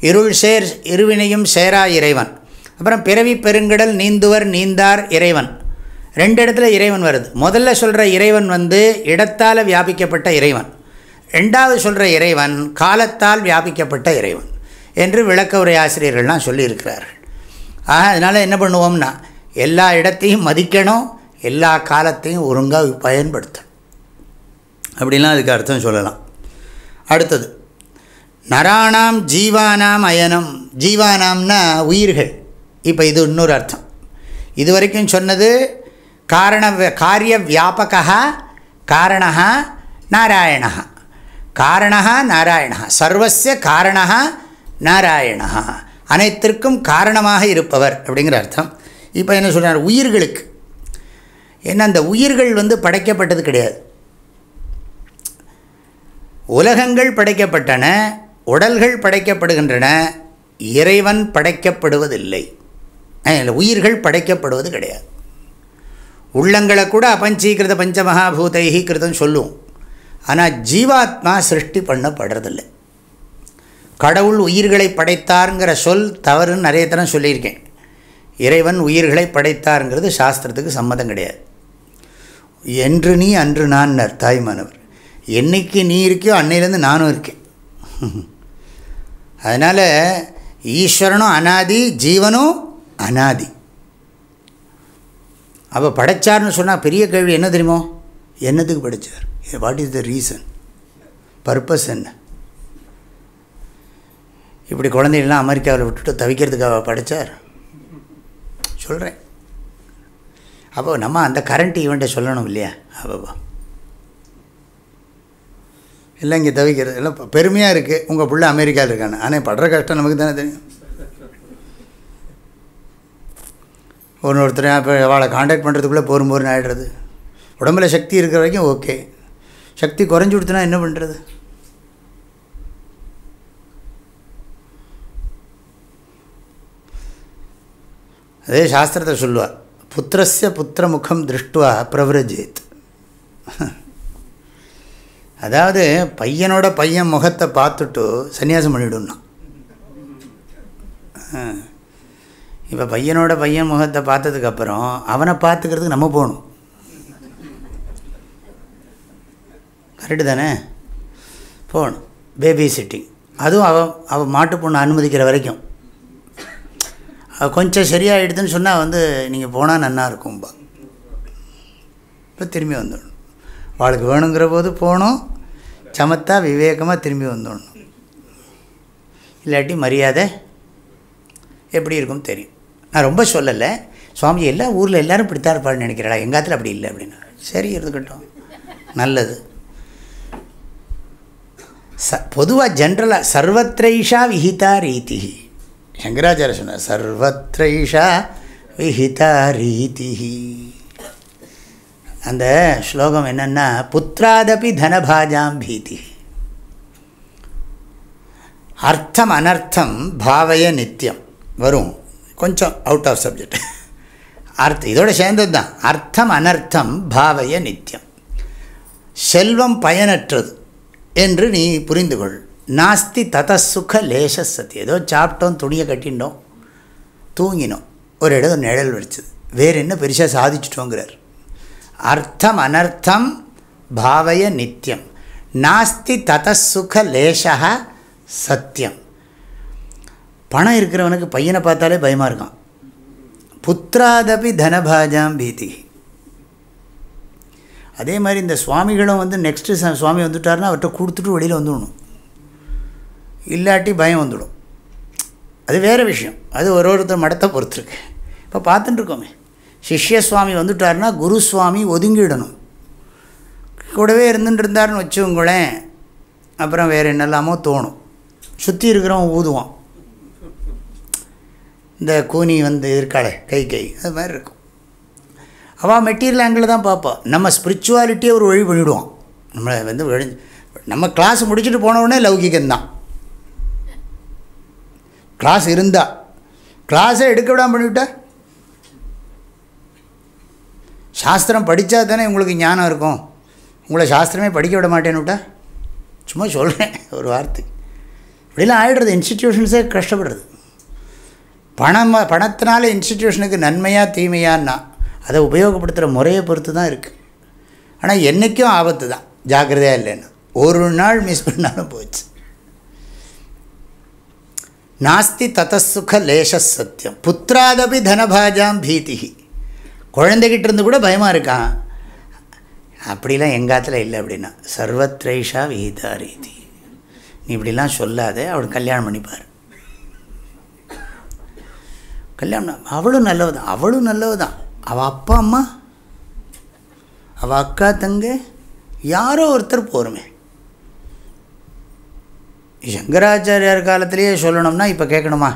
இருள் சேர் இருவினையும் சேரா இறைவன். அப்புறம் பிறவி பெருங்கடல் நீந்துவர் நீந்தார் இறைவன். ரெண்டு இடத்துல இறைவன் வருது. முதல்ல சொல்கிற இறைவன் வந்து இடத்தால் வியாபிக்கப்பட்ட இறைவன். ரெண்டாவது சொல்கிற இறைவன் காலத்தால் வியாபிக்கப்பட்ட இறைவன் என்று விளக்க உரை ஆசிரியர்கள்லாம் சொல்லியிருக்கிறார்கள். ஆக அதனால் என்ன பண்ணுவோம்னா எல்லா இடத்தையும் மதிக்கணும் எல்லா காலத்தையும் ஒழுங்காக பயன்படுத்தணும். அப்படிலாம் அதுக்கு அர்த்தம் சொல்லலாம். அடுத்தது நராணாம் ஜீவானாம் அயனம். ஜீவானாம்னா உயிர்கள். இப்போ இது இன்னொரு அர்த்தம். இது வரைக்கும் சொன்னது காரண காரிய வியாபகா காரணா நாராயணா காரணா நாராயணா சர்வசிய காரணா நாராயணா அனைத்திற்கும் காரணமாக இருப்பவர் அப்படிங்கிற அர்த்தம். இப்போ என்ன சொல்கிறார் உயிர்களுக்கு. ஏன்னா அந்த உயிர்கள் வந்து படைக்கப்பட்டது கிடையாது. உலகங்கள் படைக்கப்பட்டன உடல்கள் படைக்கப்படுகின்றன இறைவன் படைக்கப்படுவதில்லை. உயிர்கள் படைக்கப்படுவது கிடையாது. உள்ளங்களை கூட அபஞ்சீகிருத பஞ்சமகாபூதைகி கிருதம் சொல்லுவோம். ஆனால் ஜீவாத்மா சிருஷ்டி பண்ணப்படுறதில்லை. கடவுள் உயிர்களை படைத்தாருங்கிற சொல் தவறுன்னு நிறைய தரம் சொல்லியிருக்கேன். இறைவன் உயிர்களை படைத்தாருங்கிறது சாஸ்திரத்துக்கு சம்மதம் கிடையாது. என்று நீ அன்று நான்னர் தாய்மானவர். என்னைக்கு நீ இருக்கியோ அன்னையிலேருந்து நானும் இருக்கேன். அதனால் ஈஸ்வரனும் அனாதி ஜீவனும் அனாதி. அப்போ படைத்தார்னு சொன்னால் பெரிய கேள்வி என்ன தெரியுமோ? என்னத்துக்கு படைச்சார்? What is the reason purpose என்ன? இப்படி குழந்தைகள்லாம் அமெரிக்காவில் விட்டுட்டு தவிக்கிறதுக்காக படித்தார் சொல்கிறேன் அப்போ நம்ம அந்த கரண்ட் ஈவெண்ட்டை சொல்லணும் இல்லையா? அப்போ. எல்லாம் இங்கே தவிக்கிறது எல்லாம் பெருமையாக இருக்குது உங்கள் பிள்ளை அமெரிக்காவில் இருக்கானு ஆனால் படுற கஷ்டம் நமக்கு தானே தெரியும். ஒன்று ஒருத்தர் இப்போ அவளை காண்டாக்ட் பண்ணுறதுக்குள்ளே போரும் போரும் ஆகிடுறது உடம்புல சக்தி இருக்கிற வரைக்கும் ஓகே சக்தி குறைஞ்சி கொடுத்தனா என்ன பண்ணுறது அதே சாஸ்திரத்தை சொல்லுவார் புத்திரஸ்ய புத்திரமுகம் திருஷ்டுவா பிரவரஜித். அதாவது பையனோட பையன் முகத்தை பார்த்துட்டு சன்னியாசம் பண்ணிவிடும்னா இப்போ பையனோட பையன் முகத்தை பார்த்ததுக்கப்புறம் அவனை பார்த்துக்கிறதுக்கு நம்ம போகணும். கரெக்டு தானே? போகணும் பேபி சிட்டிங் அதுவும் அவள் அவள் மாட்டு பொண்ணை அனுமதிக்கிற வரைக்கும். கொஞ்சம் சரியாகிடுதுன்னு சொன்னால் வந்து நீங்கள் போனால் நன்னா இருக்கும்பா. இப்போ திரும்பி வந்துடணும். வாழ்க்கை வேணுங்கிற போது போகணும். சமத்தா விவேகமாக திரும்பி வந்துடணும். இல்லாட்டி மரியாதை எப்படி இருக்கும் தெரியும். நான் ரொம்ப சொல்லலை. சுவாமி எல்லா ஊரில் எல்லோரும் இப்படித்தான் இருப்பாள்னு நினைக்கிறாளா எங்காத்தில் அப்படி இல்லை அப்படின்னா. சரி இருந்துக்கட்டும். நல்லது. ச பொதுவாக ஜென்ரலாக சர்வத்ரைஷா விஹிதா ரீதி சங்கராச்சாரிய சொன்ன சர்வத்ரைஷா விஹிதா ரீதி அந்த ஸ்லோகம் என்னென்னா புத்திராதபி தனபாஜாம் பீதி. அர்த்தம் அனர்த்தம் பாவய நித்தியம் வரும். கொஞ்சம் அவுட் ஆஃப் சப்ஜெக்ட் அர்த்தம் இதோட சேர்ந்தது தான் அர்த்தம் அனர்த்தம் பாவய நித்தியம். செல்வம் பயனற்றது. என்று நீ புரிந்து கொள் நாஸ்தி ததசுக லேச சத்தி ஏதோ சாப்பிட்டோம் துணியை கட்டினோம் தூங்கினோம். ஒரு இடம் நிழல் வடிச்சது வேறு என்ன பெருசாக சாதிச்சிட்டோங்கிறார். அர்த்தம் அனர்த்தம் பாவய நித்தியம். நாஸ்தி ததசுக லேசா சத்தியம். பணம் இருக்கிறவனுக்கு பையனை பார்த்தாலே பயமாக இருக்கான். புத்திராதபி தனபாஜாம் பீதி அதே மாதிரி இந்த சுவாமிகளும் வந்து நெக்ஸ்ட்டு சுவாமி வந்துட்டார்னா அவர்கிட்ட கொடுத்துட்டு வெளியில் வந்துடணும். இல்லாட்டி பயம் வந்துடும். அது வேறு விஷயம். அது ஒரு ஒருத்தர் மடத்தை பொறுத்துருக்கு. இப்போ பார்த்துட்டுருக்கோமே சிஷ்ய சுவாமி வந்துட்டார்னா குரு சுவாமி ஒதுங்கிடணும். கூடவே இருந்துட்டு இருந்தார்னு வச்சுங்களேன் அப்புறம் வேறு என்னெல்லாமோ தோணும். சுற்றி இருக்கிறவன் ஊதுவான். இந்த கூனி வந்து இருக்காளே கை கை. அது மாதிரி இருக்கும். அவள் மெட்டீரியல் ஆங்கிள் தான் பார்ப்பாள் நம்ம ஸ்பிரிச்சுவாலிட்டியை ஒரு வழி பண்ணிவிடுவோம் நம்மளை வந்து நம்ம கிளாஸ் முடிச்சுட்டு போன உடனே லௌகிகம்தான் கிளாஸ் இருந்தா. கிளாஸே எடுக்க விடாமல் பண்ணிவிட்டா? சாஸ்திரம் படித்தா தானே உங்களுக்கு ஞானம் இருக்கும். உங்களை சாஸ்திரமே படிக்க விட மாட்டேன்னு விட்டா? சும்மா சொல்கிறேன் ஒரு வார்த்தை. இப்படிலாம் ஆகிடுறது இன்ஸ்டிடியூஷன்ஸே கஷ்டப்படுறது. பணம் பணத்தினால இன்ஸ்டிடியூஷனுக்கு நன்மையாக தீமையான்னா அதை உபயோகப்படுத்துகிற முறையை பொறுத்து தான் இருக்குது ஆனால் என்றைக்கும் ஆபத்து தான். ஜாக்கிரதையாக இல்லைன்னு. ஒரு நாள் மிஸ் பண்ணாலும் போச்சு. நாஸ்தி ததசுக லேச சத்தியம் புத்திராதபி தனபாஜாம் பீதி குழந்தைகிட்ட இருந்து கூட பயமாக இருக்கான். அப்படிலாம் எங்காத்தில் இல்லை அப்படின்னா சர்வத்ரைஷா விஹிதா ரீதி. நீ இப்படிலாம் சொல்லாத அவள் கல்யாணம் பண்ணிப்பார். கல்யாணம் அவளும் நல்லவ தான் அவளும் நல்லவ தான் அவள் அப்பா அம்மா அவள் அக்கா தங்க யாரோ ஒருத்தர் போருமே. சங்கராச்சாரியார் காலத்திலேயே சொல்லணும்னா இப்போ கேட்கணுமா?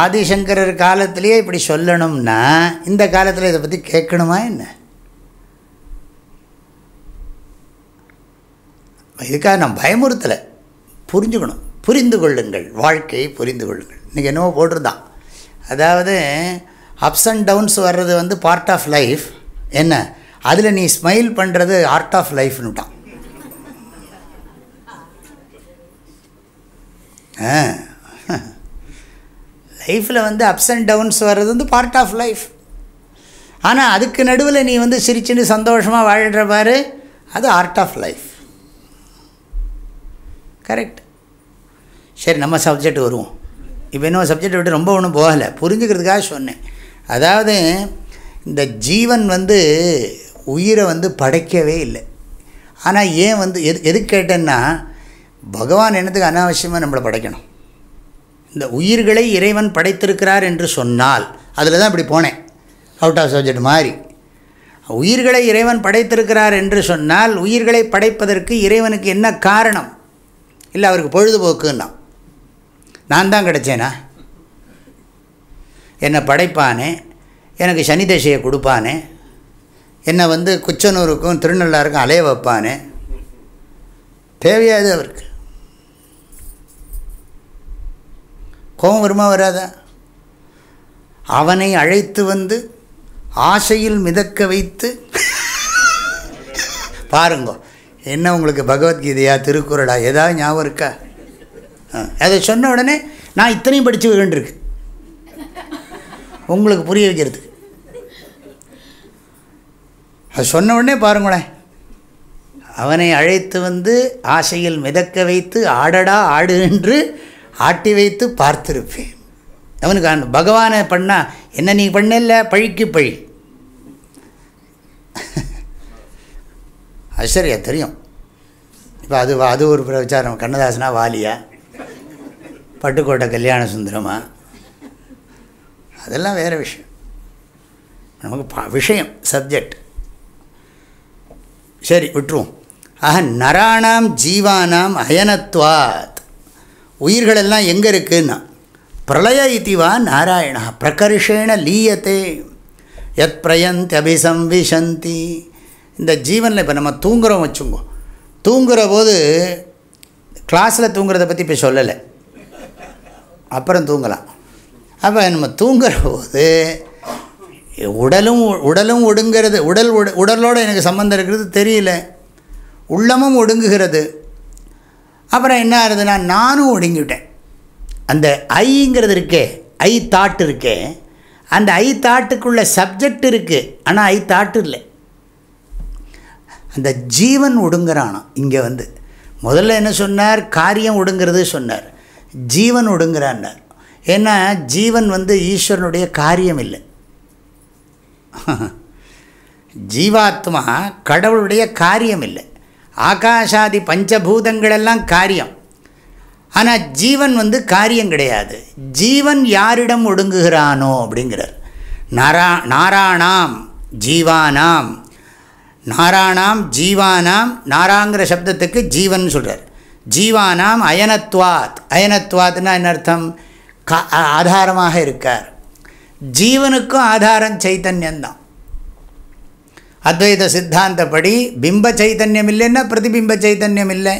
ஆதிசங்கரர் காலத்திலேயே இப்படி சொல்லணும்னா இந்த காலத்தில் இதை பற்றி கேட்கணுமா என்ன? இதுக்காக நான் பயமுறுத்தலை. புரிஞ்சுக்கணும். புரிந்து கொள்ளுங்கள். வாழ்க்கையை புரிந்து கொள்ளுங்கள். இன்றைக்கி என்னவோ போட்டிருந்தான். அதாவது அப்ஸ் அண்ட் டவுன்ஸ் வர்றது வந்து பார்ட் ஆஃப் லைஃப் என்ன? அதில் நீ ஸ்மைல் பண்ணுறது ஆர்ட் ஆஃப் லைஃப்னுட்டான் லைஃப்பில் வந்து அப்ஸ் அண்ட் டவுன்ஸ் வர்றது வந்து பார்ட் ஆஃப் லைஃப் ஆனால் அதுக்கு நடுவில் நீ வந்து சிரிச்சுன்னு சந்தோஷமாக வாழ்கிற பாரு அது ஆர்ட் ஆஃப் லைஃப் கரெக்ட் சரி நம்ம சப்ஜெக்ட் வருவோம். இப்போ இன்னும் சப்ஜெக்ட் விட்டு ரொம்ப ஒன்றும் போகலை. புரிஞ்சுக்கிறதுக்காக சொன்னேன். அதாவது இந்த ஜீவன் வந்து உயிரை வந்து படைக்கவே இல்லை. ஆனால் ஏன் வந்து எது எது கேட்டேன்னா பகவான் என்னத்துக்கு அனாவசியமாக நம்மளை படைக்கணும்? இந்த உயிர்களை இறைவன் படைத்திருக்கிறார் என்று சொன்னால் அதில் தான் இப்படி போனேன். அவுட் ஆஃப் சப்ஜெக்ட் மாதிரி உயிர்களை இறைவன் படைத்திருக்கிறார் என்று சொன்னால் உயிர்களை படைப்பதற்கு இறைவனுக்கு என்ன காரணம்? இல்லை அவருக்கு பொழுதுபோக்குன்னா. நான் தான் கிடைச்சேனா? என்னை படைப்பானே எனக்கு சனி தசையை கொடுப்பானே என்னை வந்து குச்சனூருக்கும் திருநள்ளாருக்கும் அலைய வைப்பானே. தேவையாது அவருக்கு. கோபம் வருமா வராதா? அவனை அழைத்து வந்து ஆசையில் மிதக்க வைத்து பாருங்க என்ன உங்களுக்கு பகவத்கீதையா திருக்குறளா ஏதாவது ஞாபகம் இருக்கா? அதை சொன்ன உடனே நான் இத்தனையும் படித்து வேண்டியிருக்கு உங்களுக்கு புரிய வைக்கிறதுக்கு அது சொன்ன உடனே பாருங்களேன். அவனை அழைத்து வந்து ஆசையில் மிதக்க வைத்து ஆடடா ஆடு என்று ஆட்டி வைத்து பார்த்துருப்பேன். அவனுக்கு அந்த பகவானை பண்ணால் என்ன நீ பண்ணல? பழிக்கு பழி. அது தெரியும். இப்போ அது அது ஒரு பிரச்சாரம். கண்ணதாசனா வாலியா? பட்டுக்கோட்டை கல்யாண சுந்தரமா? அதெல்லாம் வேறு விஷயம். நமக்கு ப விஷயம் சப்ஜெக்ட் சரி விட்டுருவோம். ஆக நராணாம் ஜீவானாம் அயனத்வாத். உயிர்களெல்லாம் எங்கே இருக்குன்னா பிரளய இதுவா நாராயணா பிரகர்ஷேண லீயத்தே எத் பிரயந்தி அபிசம்விசந்தி. இந்த ஜீவனில் இப்போ நம்ம தூங்குறோம் வச்சுங்கோ. தூங்குகிற போது கிளாஸில் தூங்குறத பற்றி இப்போ சொல்லலை. அப்புறம் தூங்கலாம். அப்போ நம்ம தூங்குற போது உடலும் உடலும் ஒடுங்கிறது உடல் உட உடலோடு எனக்கு சம்மந்தம் இருக்கிறது தெரியல. உள்ளமும் ஒடுங்குகிறது. அப்புறம் என்ன ஆகுதுன்னா நானும் ஒடுங்கிவிட்டேன். அந்த ஐங்கிறது இருக்கே ஐ தாட் இருக்கே அந்த ஐ தாட்டுக்குள்ள சப்ஜெக்ட் இருக்குது ஆனால் ஐ தாட்டு இல்லை. அந்த ஜீவன் ஒடுங்குறானோ இங்கே வந்து. முதல்ல என்ன சொன்னார்? காரியம் ஒடுங்கிறது சொன்னார். ஜீவன் ஒடுங்குறான்னார். ஏன்னா ஜீவன் வந்து ஈஸ்வரனுடைய காரியம் இல்லை ஜீவாத்மா கடவுளுடைய காரியம் இல்லை ஆகாஷாதி பஞ்சபூதங்களெல்லாம் காரியம். ஆனால் ஜீவன் வந்து காரியம் கிடையாது. ஜீவன் யாரிடம் ஒடுங்குகிறானோ அப்படிங்கிறார். நாரா நாராணாம் ஜீவானாம். நாராணாம் ஜீவானாம் நாராங்கிற சப்தத்துக்கு ஜீவன் சொல்கிறார் ஜீவானாம் அயனத்வாத். அயனத்வாத்னா என்ன அர்த்தம்? கா ஆதாரமாக இருக்கார். ஜீவனுக்கும் ஆதாரம் சைத்தன்யந்தான் அத்வைத சித்தாந்தப்படி பிம்ப சைத்தன்யம் இல்லைன்னா பிரதிபிம்ப சைத்தன்யம் இல்லை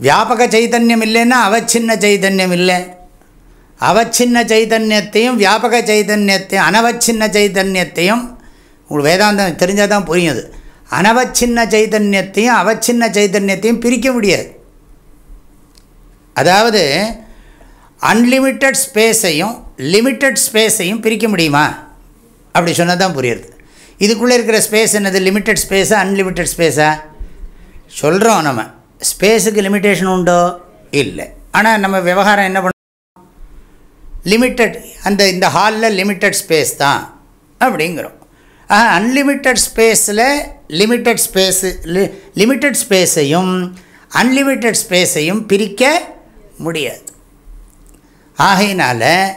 வியாபக சைத்தன்யம் இல்லைன்னா அவச்சின்ன சைத்தன்யம் இல்லை அவச்சின்ன சைத்தன்யத்தையும் வியாபக சைத்தன்யத்தையும் அனவச்சின்ன சைத்தன்யத்தையும் உங்களுக்கு வேதாந்தம் தெரிஞ்சால் தான் புரியும் அது. அனவச்சின்ன சைத்தன்யத்தையும் அவச்சின்ன சைத்தன்யத்தையும் பிரிக்க முடியாது. அதாவது அன்லிமிட்டட் ஸ்பேஸையும் லிமிட்டட் ஸ்பேஸையும் பிரிக்க முடியுமா? அப்படி சொன்னால் தான் புரியுறது இதுக்குள்ளே இருக்கிற ஸ்பேஸ் என்னது? லிமிட்டட் ஸ்பேஸா அன்லிமிட்டட் ஸ்பேஸா சொல்கிறோம் நம்ம. ஸ்பேஸுக்கு லிமிட்டேஷன் உண்டோ? இல்லை. ஆனால் நம்ம விவகாரம் என்ன பண்ண லிமிட்டட் அந்த இந்த ஹாலில் லிமிட்டட் ஸ்பேஸ் தான் அப்படிங்கிறோம். ஆஹா அன்லிமிட்டட் ஸ்பேஸில் லிமிட்டட் ஸ்பேஸு லி லிமிட்டட் ஸ்பேஸையும் அன்லிமிட்டட் ஸ்பேஸையும் பிரிக்க முடியாது. ஆகையினால்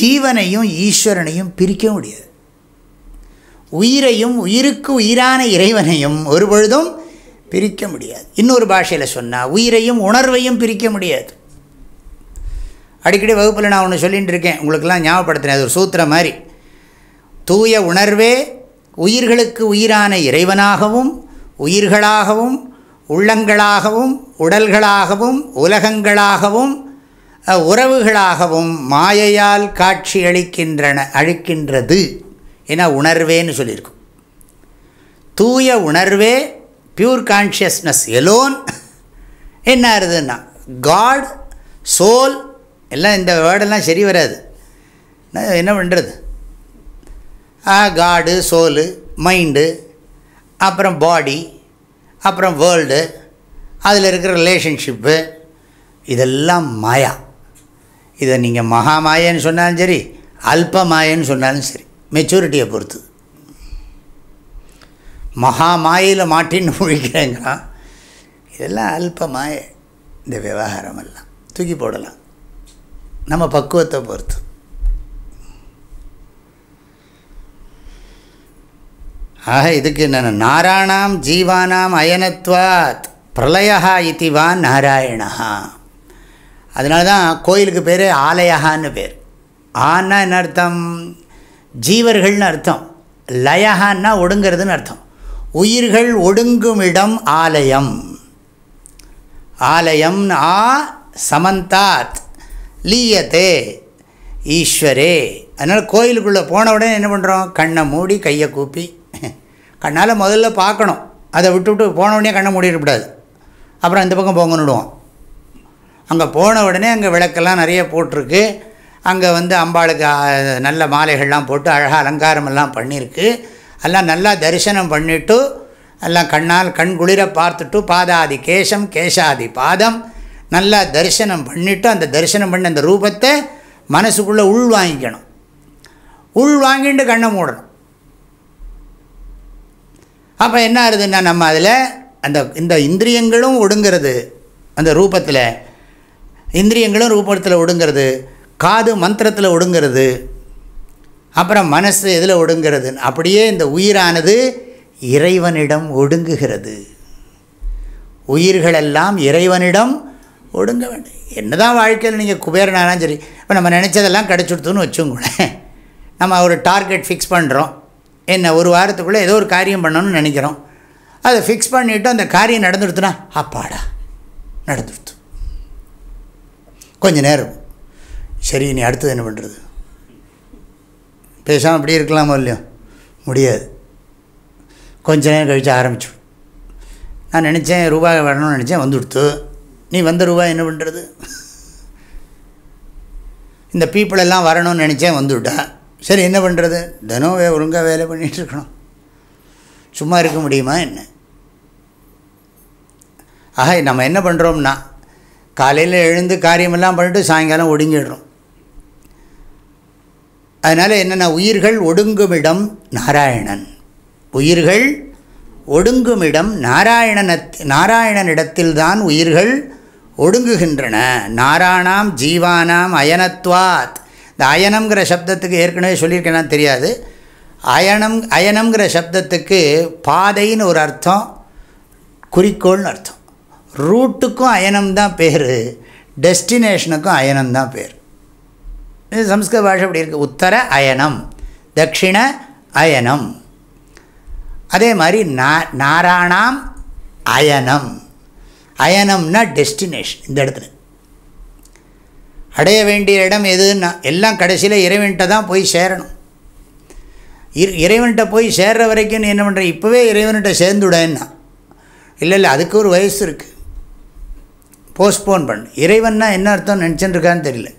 ஜீவனையும் ஈஸ்வரனையும் பிரிக்க முடியாது. உயிரையும் உயிருக்கு உயிரான இறைவனையும் ஒரு பொழுதும் பிரிக்க முடியாது. இன்னொரு பாஷையில் சொன்னால் உயிரையும் உணர்வையும் பிரிக்க முடியாது. அடிக்கடி வகுப்பில் நான் ஒன்று சொல்லிகிட்டு இருக்கேன். உங்களுக்கெல்லாம் ஞாபகப்படுத்தினேன் அது ஒரு சூத்திரம் மாதிரி. தூய உணர்வே உயிர்களுக்கு உயிரான இறைவனாகவும் உயிர்களாகவும் உள்ளங்களாகவும் உடல்களாகவும் உலகங்களாகவும் உறவுகளாகவும் மாயையால் காட்சி அளிக்கின்றன அழிக்கின்றது என உணர்வேன்னு சொல்லியிருக்கும். தூய உணர்வே பியூர் கான்ஷியஸ்னஸ் எலோன் என்ன ஆகுதுன்னா காட் சோல் எல்லாம் இந்த வேர்டெல்லாம் சரி வராது. என்ன பண்ணுறது காடு சோலு மைண்டு அப்புறம் பாடி அப்புறம் வேர்ல்டு அதில் இருக்கிற ரிலேஷன்ஷிப்பு இதெல்லாம் மாயா. இதை நீங்கள் மகா மாயன்னு சொன்னாலும் சரி அல்ப மாயன்னு சொன்னாலும் சரி மெச்சூரிட்டியை பொறுத்து. மகா மாயில் மாட்டின்னு முழிக்கிறேங்கிறான் இதெல்லாம் அல்ப மாய இந்த விவகாரமெல்லாம் தூக்கி போடலாம். நம்ம பக்குவத்தை பொறுத்து. ஆக இதுக்கு என்னென்ன? நாராணாம் ஜீவானாம் அயனத்வாத். பிரளயா இதுவா நாராயணா அதனால தான் கோயிலுக்கு பேர் ஆலயகான்னு பேர். ஆன்னா என்ன அர்த்தம்? ஜீவர்கள்னு அர்த்தம். லயகான்னா ஒடுங்கிறதுன்னு அர்த்தம். உயிர்கள் ஒடுங்கும் இடம் ஆலயம். ஆலயம் ஆ சமந்தாத் லீயத்தே ஈஸ்வரே. அதனால் கோயிலுக்குள்ளே போன உடனே என்ன பண்ணுறோம் கண்ணை மூடி கையை கூப்பி கண்ணால் முதல்ல பார்க்கணும். அதை விட்டு விட்டு போன உடனே கண்ணை மூடிடக்கூடாது. அப்புறம் இந்த பக்கம் போங்கன்னுடுவோம் அங்கே போன உடனே அங்கே விளக்கெல்லாம் நிறைய போட்டிருக்கு. அங்கே வந்து அம்பாளுக்கு நல்ல மாலைகள்லாம் போட்டு அழகாக அலங்காரமெல்லாம் பண்ணியிருக்கு. எல்லாம் நல்லா தரிசனம் பண்ணிவிட்டு எல்லாம் கண்ணால் கண் குளிர பார்த்துட்டு பாதாதி கேசம் கேசாதி பாதம் நல்லா தரிசனம் பண்ணிவிட்டு அந்த தரிசனம் பண்ண அந்த ரூபத்தை மனசுக்குள்ளே உள் வாங்கிக்கணும். உள் வாங்கிட்டு கண்ணை மூடணும். அப்போ என்ன ஆகுதுன்னா நம்ம அதில் அந்த இந்த இந்திரியங்களும் ஒடுங்கிறது அந்த ரூபத்தில் இந்திரியங்களும் ரூபத்தில் ஒடுங்கிறது காது மந்திரத்தில் ஒடுங்கிறது அப்புறம் மனசு எதில் ஒடுங்கிறது அப்படியே இந்த உயிரானது இறைவனிடம் ஒடுங்குகிறது. உயிர்களெல்லாம் இறைவனிடம் ஒடுங்க வேண்டும். என்ன தான் வாழ்க்கையில் நீங்கள் குபேரனாலும் சரி இப்போ நம்ம நினச்சதெல்லாம் கிடச்சுடுத்துன்னு வச்சுங்களேன் நம்ம ஒரு டார்கெட் ஃபிக்ஸ் பண்ணுறோம் என்ன ஒரு வாரத்துக்குள்ளே ஏதோ ஒரு காரியம் பண்ணணும்னு நினைக்கிறோம். அதை ஃபிக்ஸ் பண்ணிவிட்டு அந்த காரியம் நடந்துடுத்துனா அப்பாடா நடந்துடுத்து. கொஞ்ச நேரம். சரி நீ அடுத்தது என்ன பண்ணுறது பேசாமல் அப்படி இருக்கலாமோ இல்லையோ? முடியாது. கொஞ்ச நேரம் கழித்து ஆரம்பிச்சு. நான் நினச்சேன் ரூபாய் வரணும்னு நினச்சேன் வந்து கொடுத்து நீ வந்த ரூபாய் என்ன பண்ணுறது இந்த பீப்புள் எல்லாம் வரணும்னு நினச்சேன் வந்துவிட்டா சரி என்ன பண்ணுறது தினம் ஒழுங்காக வேலை பண்ணிகிட்டு இருக்கணும். சும்மா இருக்க முடியுமா என்ன? ஆக நம்ம என்ன பண்ணுறோம்னா காலையில் எழுந்து காரியமெல்லாம் பண்ணிட்டு சாயங்காலம் ஒடுங்கிடுறோம். அதனால் என்னென்ன உயிர்கள் ஒடுங்குமிடம் நாராயணன். உயிர்கள் ஒடுங்குமிடம் நாராயணனத் நாராயணனிடத்தில்தான் உயிர்கள் ஒடுங்குகின்றன. நாராணாம் ஜீவானாம் அயனத்வாத். இந்த அயனம்ங்கிற சப்தத்துக்கு ஏற்கனவே சொல்லியிருக்கேன்னா தெரியாது. அயனம் அயனம்ங்கிற சப்தத்துக்கு பாதைன்னு ஒரு அர்த்தம் குறிக்கோள்னு அர்த்தம். ரூட்டுக்கும் அயனம் தான் பேர் டெஸ்டினேஷனுக்கும் அயனம் தான் பேர். இது சம்ஸ்கிருத பாஷை அப்படி இருக்குது உத்தர அயனம் தட்சிண அயனம். அதே மாதிரி நா நாராணாம் அயனம். அயனம்னா டெஸ்டினேஷன் இந்த இடத்துல. அடைய வேண்டிய இடம் எதுன்னா எல்லாம் கடைசியில் இறைவன்கிட்ட தான் போய் சேரணும். இறைவன்கிட்ட போய் சேர்ற வரைக்கும் நீ என்ன பண்ணுற இப்போவே இறைவன்கிட்ட சேர்ந்துடன்னா இல்லை இல்லை அதுக்கு ஒரு வயசு இருக்குது போஸ்ட்போன் பண்ணு. இறைவன்னா என்ன அர்த்தம் நினச்சின்னு இருக்கான்னு தெரியல.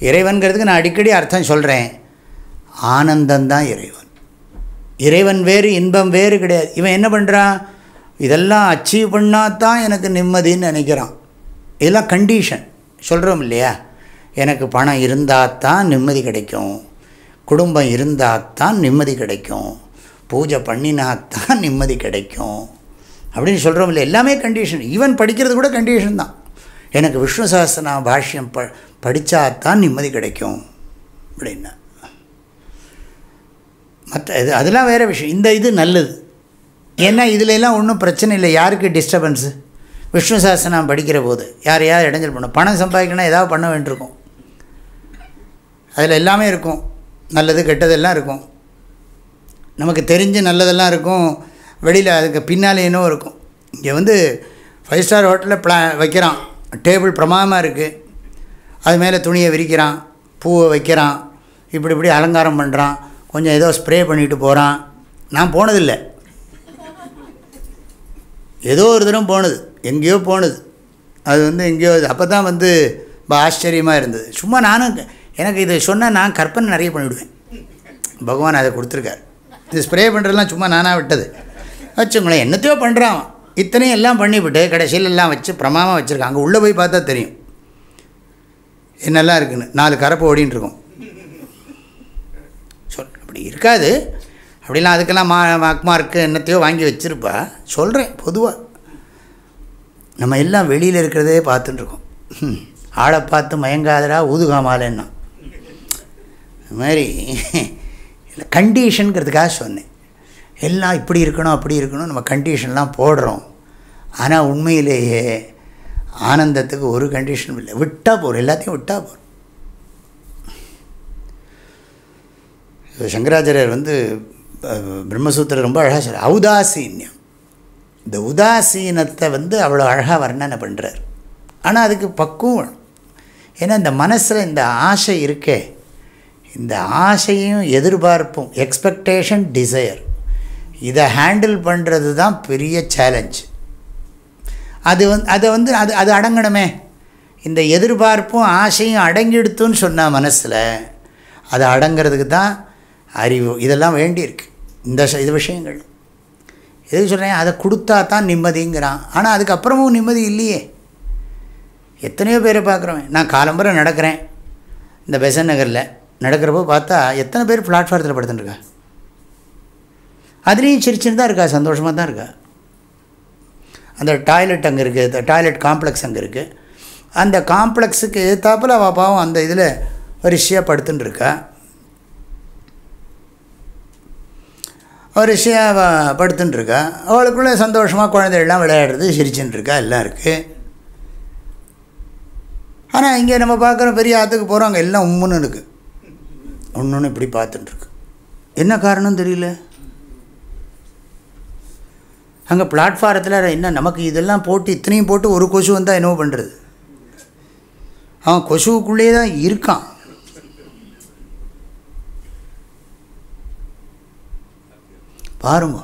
இறைவன்கிறதுக்கு நான் அடிக்கடி அர்த்தம் சொல்கிறேன் ஆனந்தந்தான் இறைவன். இறைவன் வேறு இன்பம் வேறு கிடையாது. இவன் என்ன பண்ணுறான் இதெல்லாம் அச்சீவ் பண்ணால் தான் எனக்கு நிம்மதின்னு நினைக்கிறான். இதெல்லாம் கண்டிஷன் சொல்கிறோம் இல்லையா? எனக்கு பணம் இருந்தால் தான் நிம்மதி கிடைக்கும். குடும்பம் இருந்தால் தான் நிம்மதி கிடைக்கும். பூஜை பண்ணினாத்தான் நிம்மதி கிடைக்கும். அப்படின்னு சொல்கிறோம் இல்லை எல்லாமே கண்டிஷன் ஈவன் படிக்கிறது கூட கண்டிஷன் தான். எனக்கு விஷ்ணு சஹஸ்ரநாம பாஷ்யம் ப படித்தாத்தான் நிம்மதி கிடைக்கும். அப்படின்னா. மற்ற இது அதெல்லாம் வேறு விஷயம். இந்த இது நல்லது. ஏன்னா இதுலெல்லாம் ஒன்றும் பிரச்சனை இல்லை. யாருக்கு டிஸ்டர்பன்ஸு விஷ்ணு சாஸ்திரம் படிக்கிற போது. யாரையாவது இடைஞ்சல் பண்ணும் பணம் சம்பாதிக்கணும் ஏதாவது பண்ண வேண்டியிருக்கும். அதில் எல்லாமே இருக்கும். நல்லது கெட்டதெல்லாம் இருக்கும். நமக்கு தெரிஞ்சு நல்லதெல்லாம் இருக்கும். வெளியில் அதுக்கு பின்னால் இன்னும் இருக்கும். இங்கே வந்து ஃபைவ் ஸ்டார் ஹோட்டலில் ப்ளா வைக்கிறான். டேபிள் பிரமாதமாக இருக்குது அது மேலே துணியை விரிக்கிறான். பூவை வைக்கிறான். இப்படி இப்படி அலங்காரம் பண்ணுறான் கொஞ்சம் ஏதோ ஸ்ப்ரே பண்ணிட்டு போகிறான் நான் போனதில்லை. ஏதோ ஒரு தினம் போனது. எங்கேயோ போனது. அது வந்து எங்கேயோ அப்போ தான் வந்து ரொம்ப ஆச்சரியமாக இருந்தது. சும்மா நானும் எனக்கு இதை சொன்னால் நான் கற்பனை நிறைய பண்ணிவிடுவேன் பகவான் அதை கொடுத்துருக்கார். இது ஸ்ப்ரே பண்ணுறதுலாம் சும்மா நானாக விட்டது. வச்சுங்களேன் என்னத்தையோ பண்ணுறான் இத்தனையும் எல்லாம் பண்ணிவிட்டு கடைசியில் எல்லாம் வச்சு பிரமாமாக வச்சுருக்கான். அங்கே உள்ளே போய் பார்த்தா தெரியும். என்னெல்லாம் இருக்குன்னு. நாலு கரப்பு ஓடின்னு இருக்கும். சொல் அப்படி இருக்காது. அப்படிலாம் அதுக்கெல்லாம் மா மார்க்கு என்னத்தையோ வாங்கி வச்சுருப்பா. சொல்கிறேன் பொதுவாக நம்ம எல்லாம் வெளியில் இருக்கிறதே பார்த்துட்டுருக்கோம் ஆளை பார்த்து மயங்காதடா ஊதுகாமாலன்னா அது மாதிரி கண்டிஷனுங்கிறதுக்காக சொன்னேன். எல்லாம் இப்படி இருக்கணும் அப்படி இருக்கணும் நம்ம கண்டிஷன்லாம் போடுறோம். ஆனால் உண்மையிலேயே ஆனந்தத்துக்கு ஒரு கண்டிஷனும் இல்லை. விட்டால் போகிறோம் எல்லாத்தையும் விட்டால் போகிறோம் சங்கராச்சாரியர் வந்து அஹ், பிரம்மசூத்திரம் ரொம்ப அழகாக சொல்கிறார் ஔதாசீன்யம். இந்த உதாசீனத்தை வந்து அவ்வளோ அழகாக வர்ணனை பண்ணுறார் ஆனால் அதுக்கு பக்குவம். ஏன்னா இந்த மனசில் இந்த ஆசை இருக்கே. இந்த ஆசையும் எதிர்பார்ப்பும் எக்ஸ்பெக்டேஷன் டிசையர் இதை ஹேண்டில் பண்ணுறது தான் பெரிய சேலஞ்ச் அது வந்து அதை வந்து அது அது அடங்கணுமே. இந்த எதிர்பார்ப்பும் ஆசையும் அடங்கிடுத்துன்னு சொன்னால் மனசில் அது அடங்கிறதுக்கு தான் அறிவு. இதெல்லாம் வேண்டியிருக்கு. இந்த இது விஷயங்கள். எதுக்கு சொல்கிறேன் அதை கொடுத்தா தான் நிம்மதிங்கிறான். ஆனால் அதுக்கப்புறமும் நிம்மதி இல்லையே. எத்தனையோ பேரை பார்க்குறோம். நான் காலம்புரை நடக்கிறேன். இந்த பெசன் நகரில் நடக்கிறப்போ பார்த்தா எத்தனை பேர் பிளாட்ஃபாரத்தில் படுத்துட்டுருக்கேன் அதுலேயும் சிரிச்சுன்னு தான் இருக்கா? சந்தோஷமாக தான் இருக்கா? அந்த டாய்லெட் அங்கே இருக்குது டாய்லெட் காம்ப்ளெக்ஸ் அங்கே இருக்குது அந்த காம்ப்ளெக்ஸுக்கு எதிர்த்தாப்பில் அவள் பாவம் அந்த இதில் வரிசையாக படுத்துன்னு இருக்கா வரிசையாக அவள் படுத்துன்னு இருக்கா அவளுக்குள்ளே சந்தோஷமாக குழந்தைகள்லாம் விளையாடுறது சிரிச்சுன்னு இருக்கா எல்லாம் இருக்குது ஆனால் இங்கே நம்ம பார்க்குற பெரிய ஆற்றுக்கு போகிறோம் அங்கே எல்லாம் உம்முன்னு இருக்குது ஒன்று ஒன்று இப்படி பார்த்துட்டுருக்கு என்ன காரணம் தெரியல. அங்கே பிளாட்ஃபாரத்தில் என்ன நமக்கு இதெல்லாம் போட்டு இத்தனையும் போட்டு ஒரு கொசு வந்தால் என்னவோ பண்ணுறது அவன் கொசுவுக்குள்ளேயே தான் இருக்கான். பாருங்க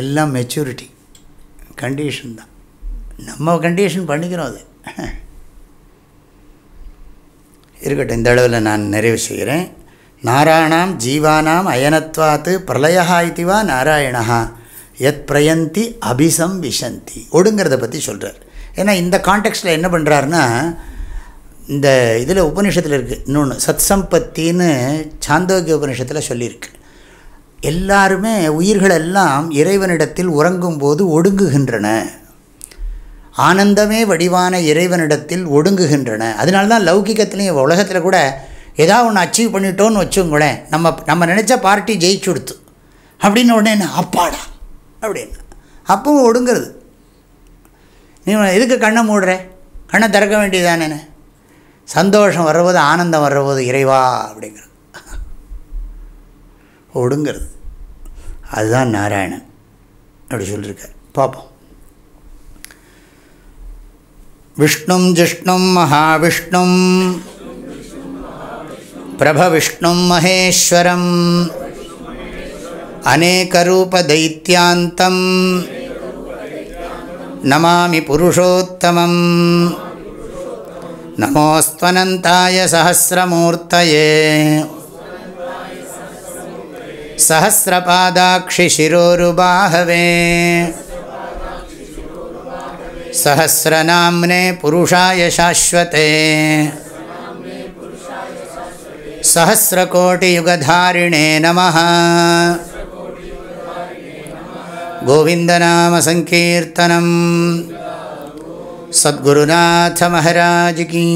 எல்லாம் மெச்சூரிட்டி கண்டிஷன் தான். நம்ம கண்டிஷன் பண்ணிக்கிறோம் அது. இருக்கட்டும் இந்த அளவில் நான் நிறைவு செய்கிறேன். நாராயணாம் ஜீவானாம் அயனத்வாத்து பிரளயா இதுவா நாராயணா எத் பிரயந்தி அபிசம் விஷந்தி ஒடுங்கிறத பற்றி சொல்கிறார் ஏன்னா இந்த காண்டெக்ஸ்டில் என்ன பண்ணுறாருன்னா இந்த இதில் உபநிஷத்தில் இருக்குது இன்னொன்று சத் சம்பத்தின்னு சாந்தோக்கிய உபநிஷத்தில் சொல்லியிருக்கு. எல்லாருமே உயிர்களெல்லாம் இறைவனிடத்தில் உறங்கும் போது ஒடுங்குகின்றன. ஆனந்தமே வடிவான இறைவனிடத்தில் ஒடுங்குகின்றன. அதனால தான் லௌகிக்கத்துலேயும் உலகத்தில் கூட ஏதாவது ஒன்று அச்சீவ் பண்ணிட்டோன்னு வச்சுங்களேன் நம்ம நம்ம நினச்ச பார்ட்டி ஜெயிச்சு கொடுத்து அப்படின்னு உடனே என்ன அப்பாடா அப்படின்னு. அப்பவும் ஒடுங்கிறது. நீ எதுக்கு கண்ணை மூடுற? கண்ணை திறக்க வேண்டியதானே சந்தோஷம் வர்றபோது ஆனந்தம் வர்றபோது இறைவா அப்படிங்கிறது. ஒடுங்கிறது. அதுதான் நாராயணன். அப்படி சொல்லியிருக்கார் பார்ப்போம். விஷ்ணும் ஜிஷ்ணும் மகாவிஷ்ணும். பிரபவிஷ்ணும் மகேஸ்வரம். अनेकरूपदैत्यान्तं नमामि पुरुषोत्तमं नमोऽस्त्वनन्ताय सहस्रमूर्तये सहस्रपादाक्षिशिरोरुबाहवे सहस्रनाम्ने पुरुषाय शाश्वते सहस्रकोटियुगधारिणे नमः गोविन्दनामसङ्कीर्तनं सद्गुरुनाथमहाराज की।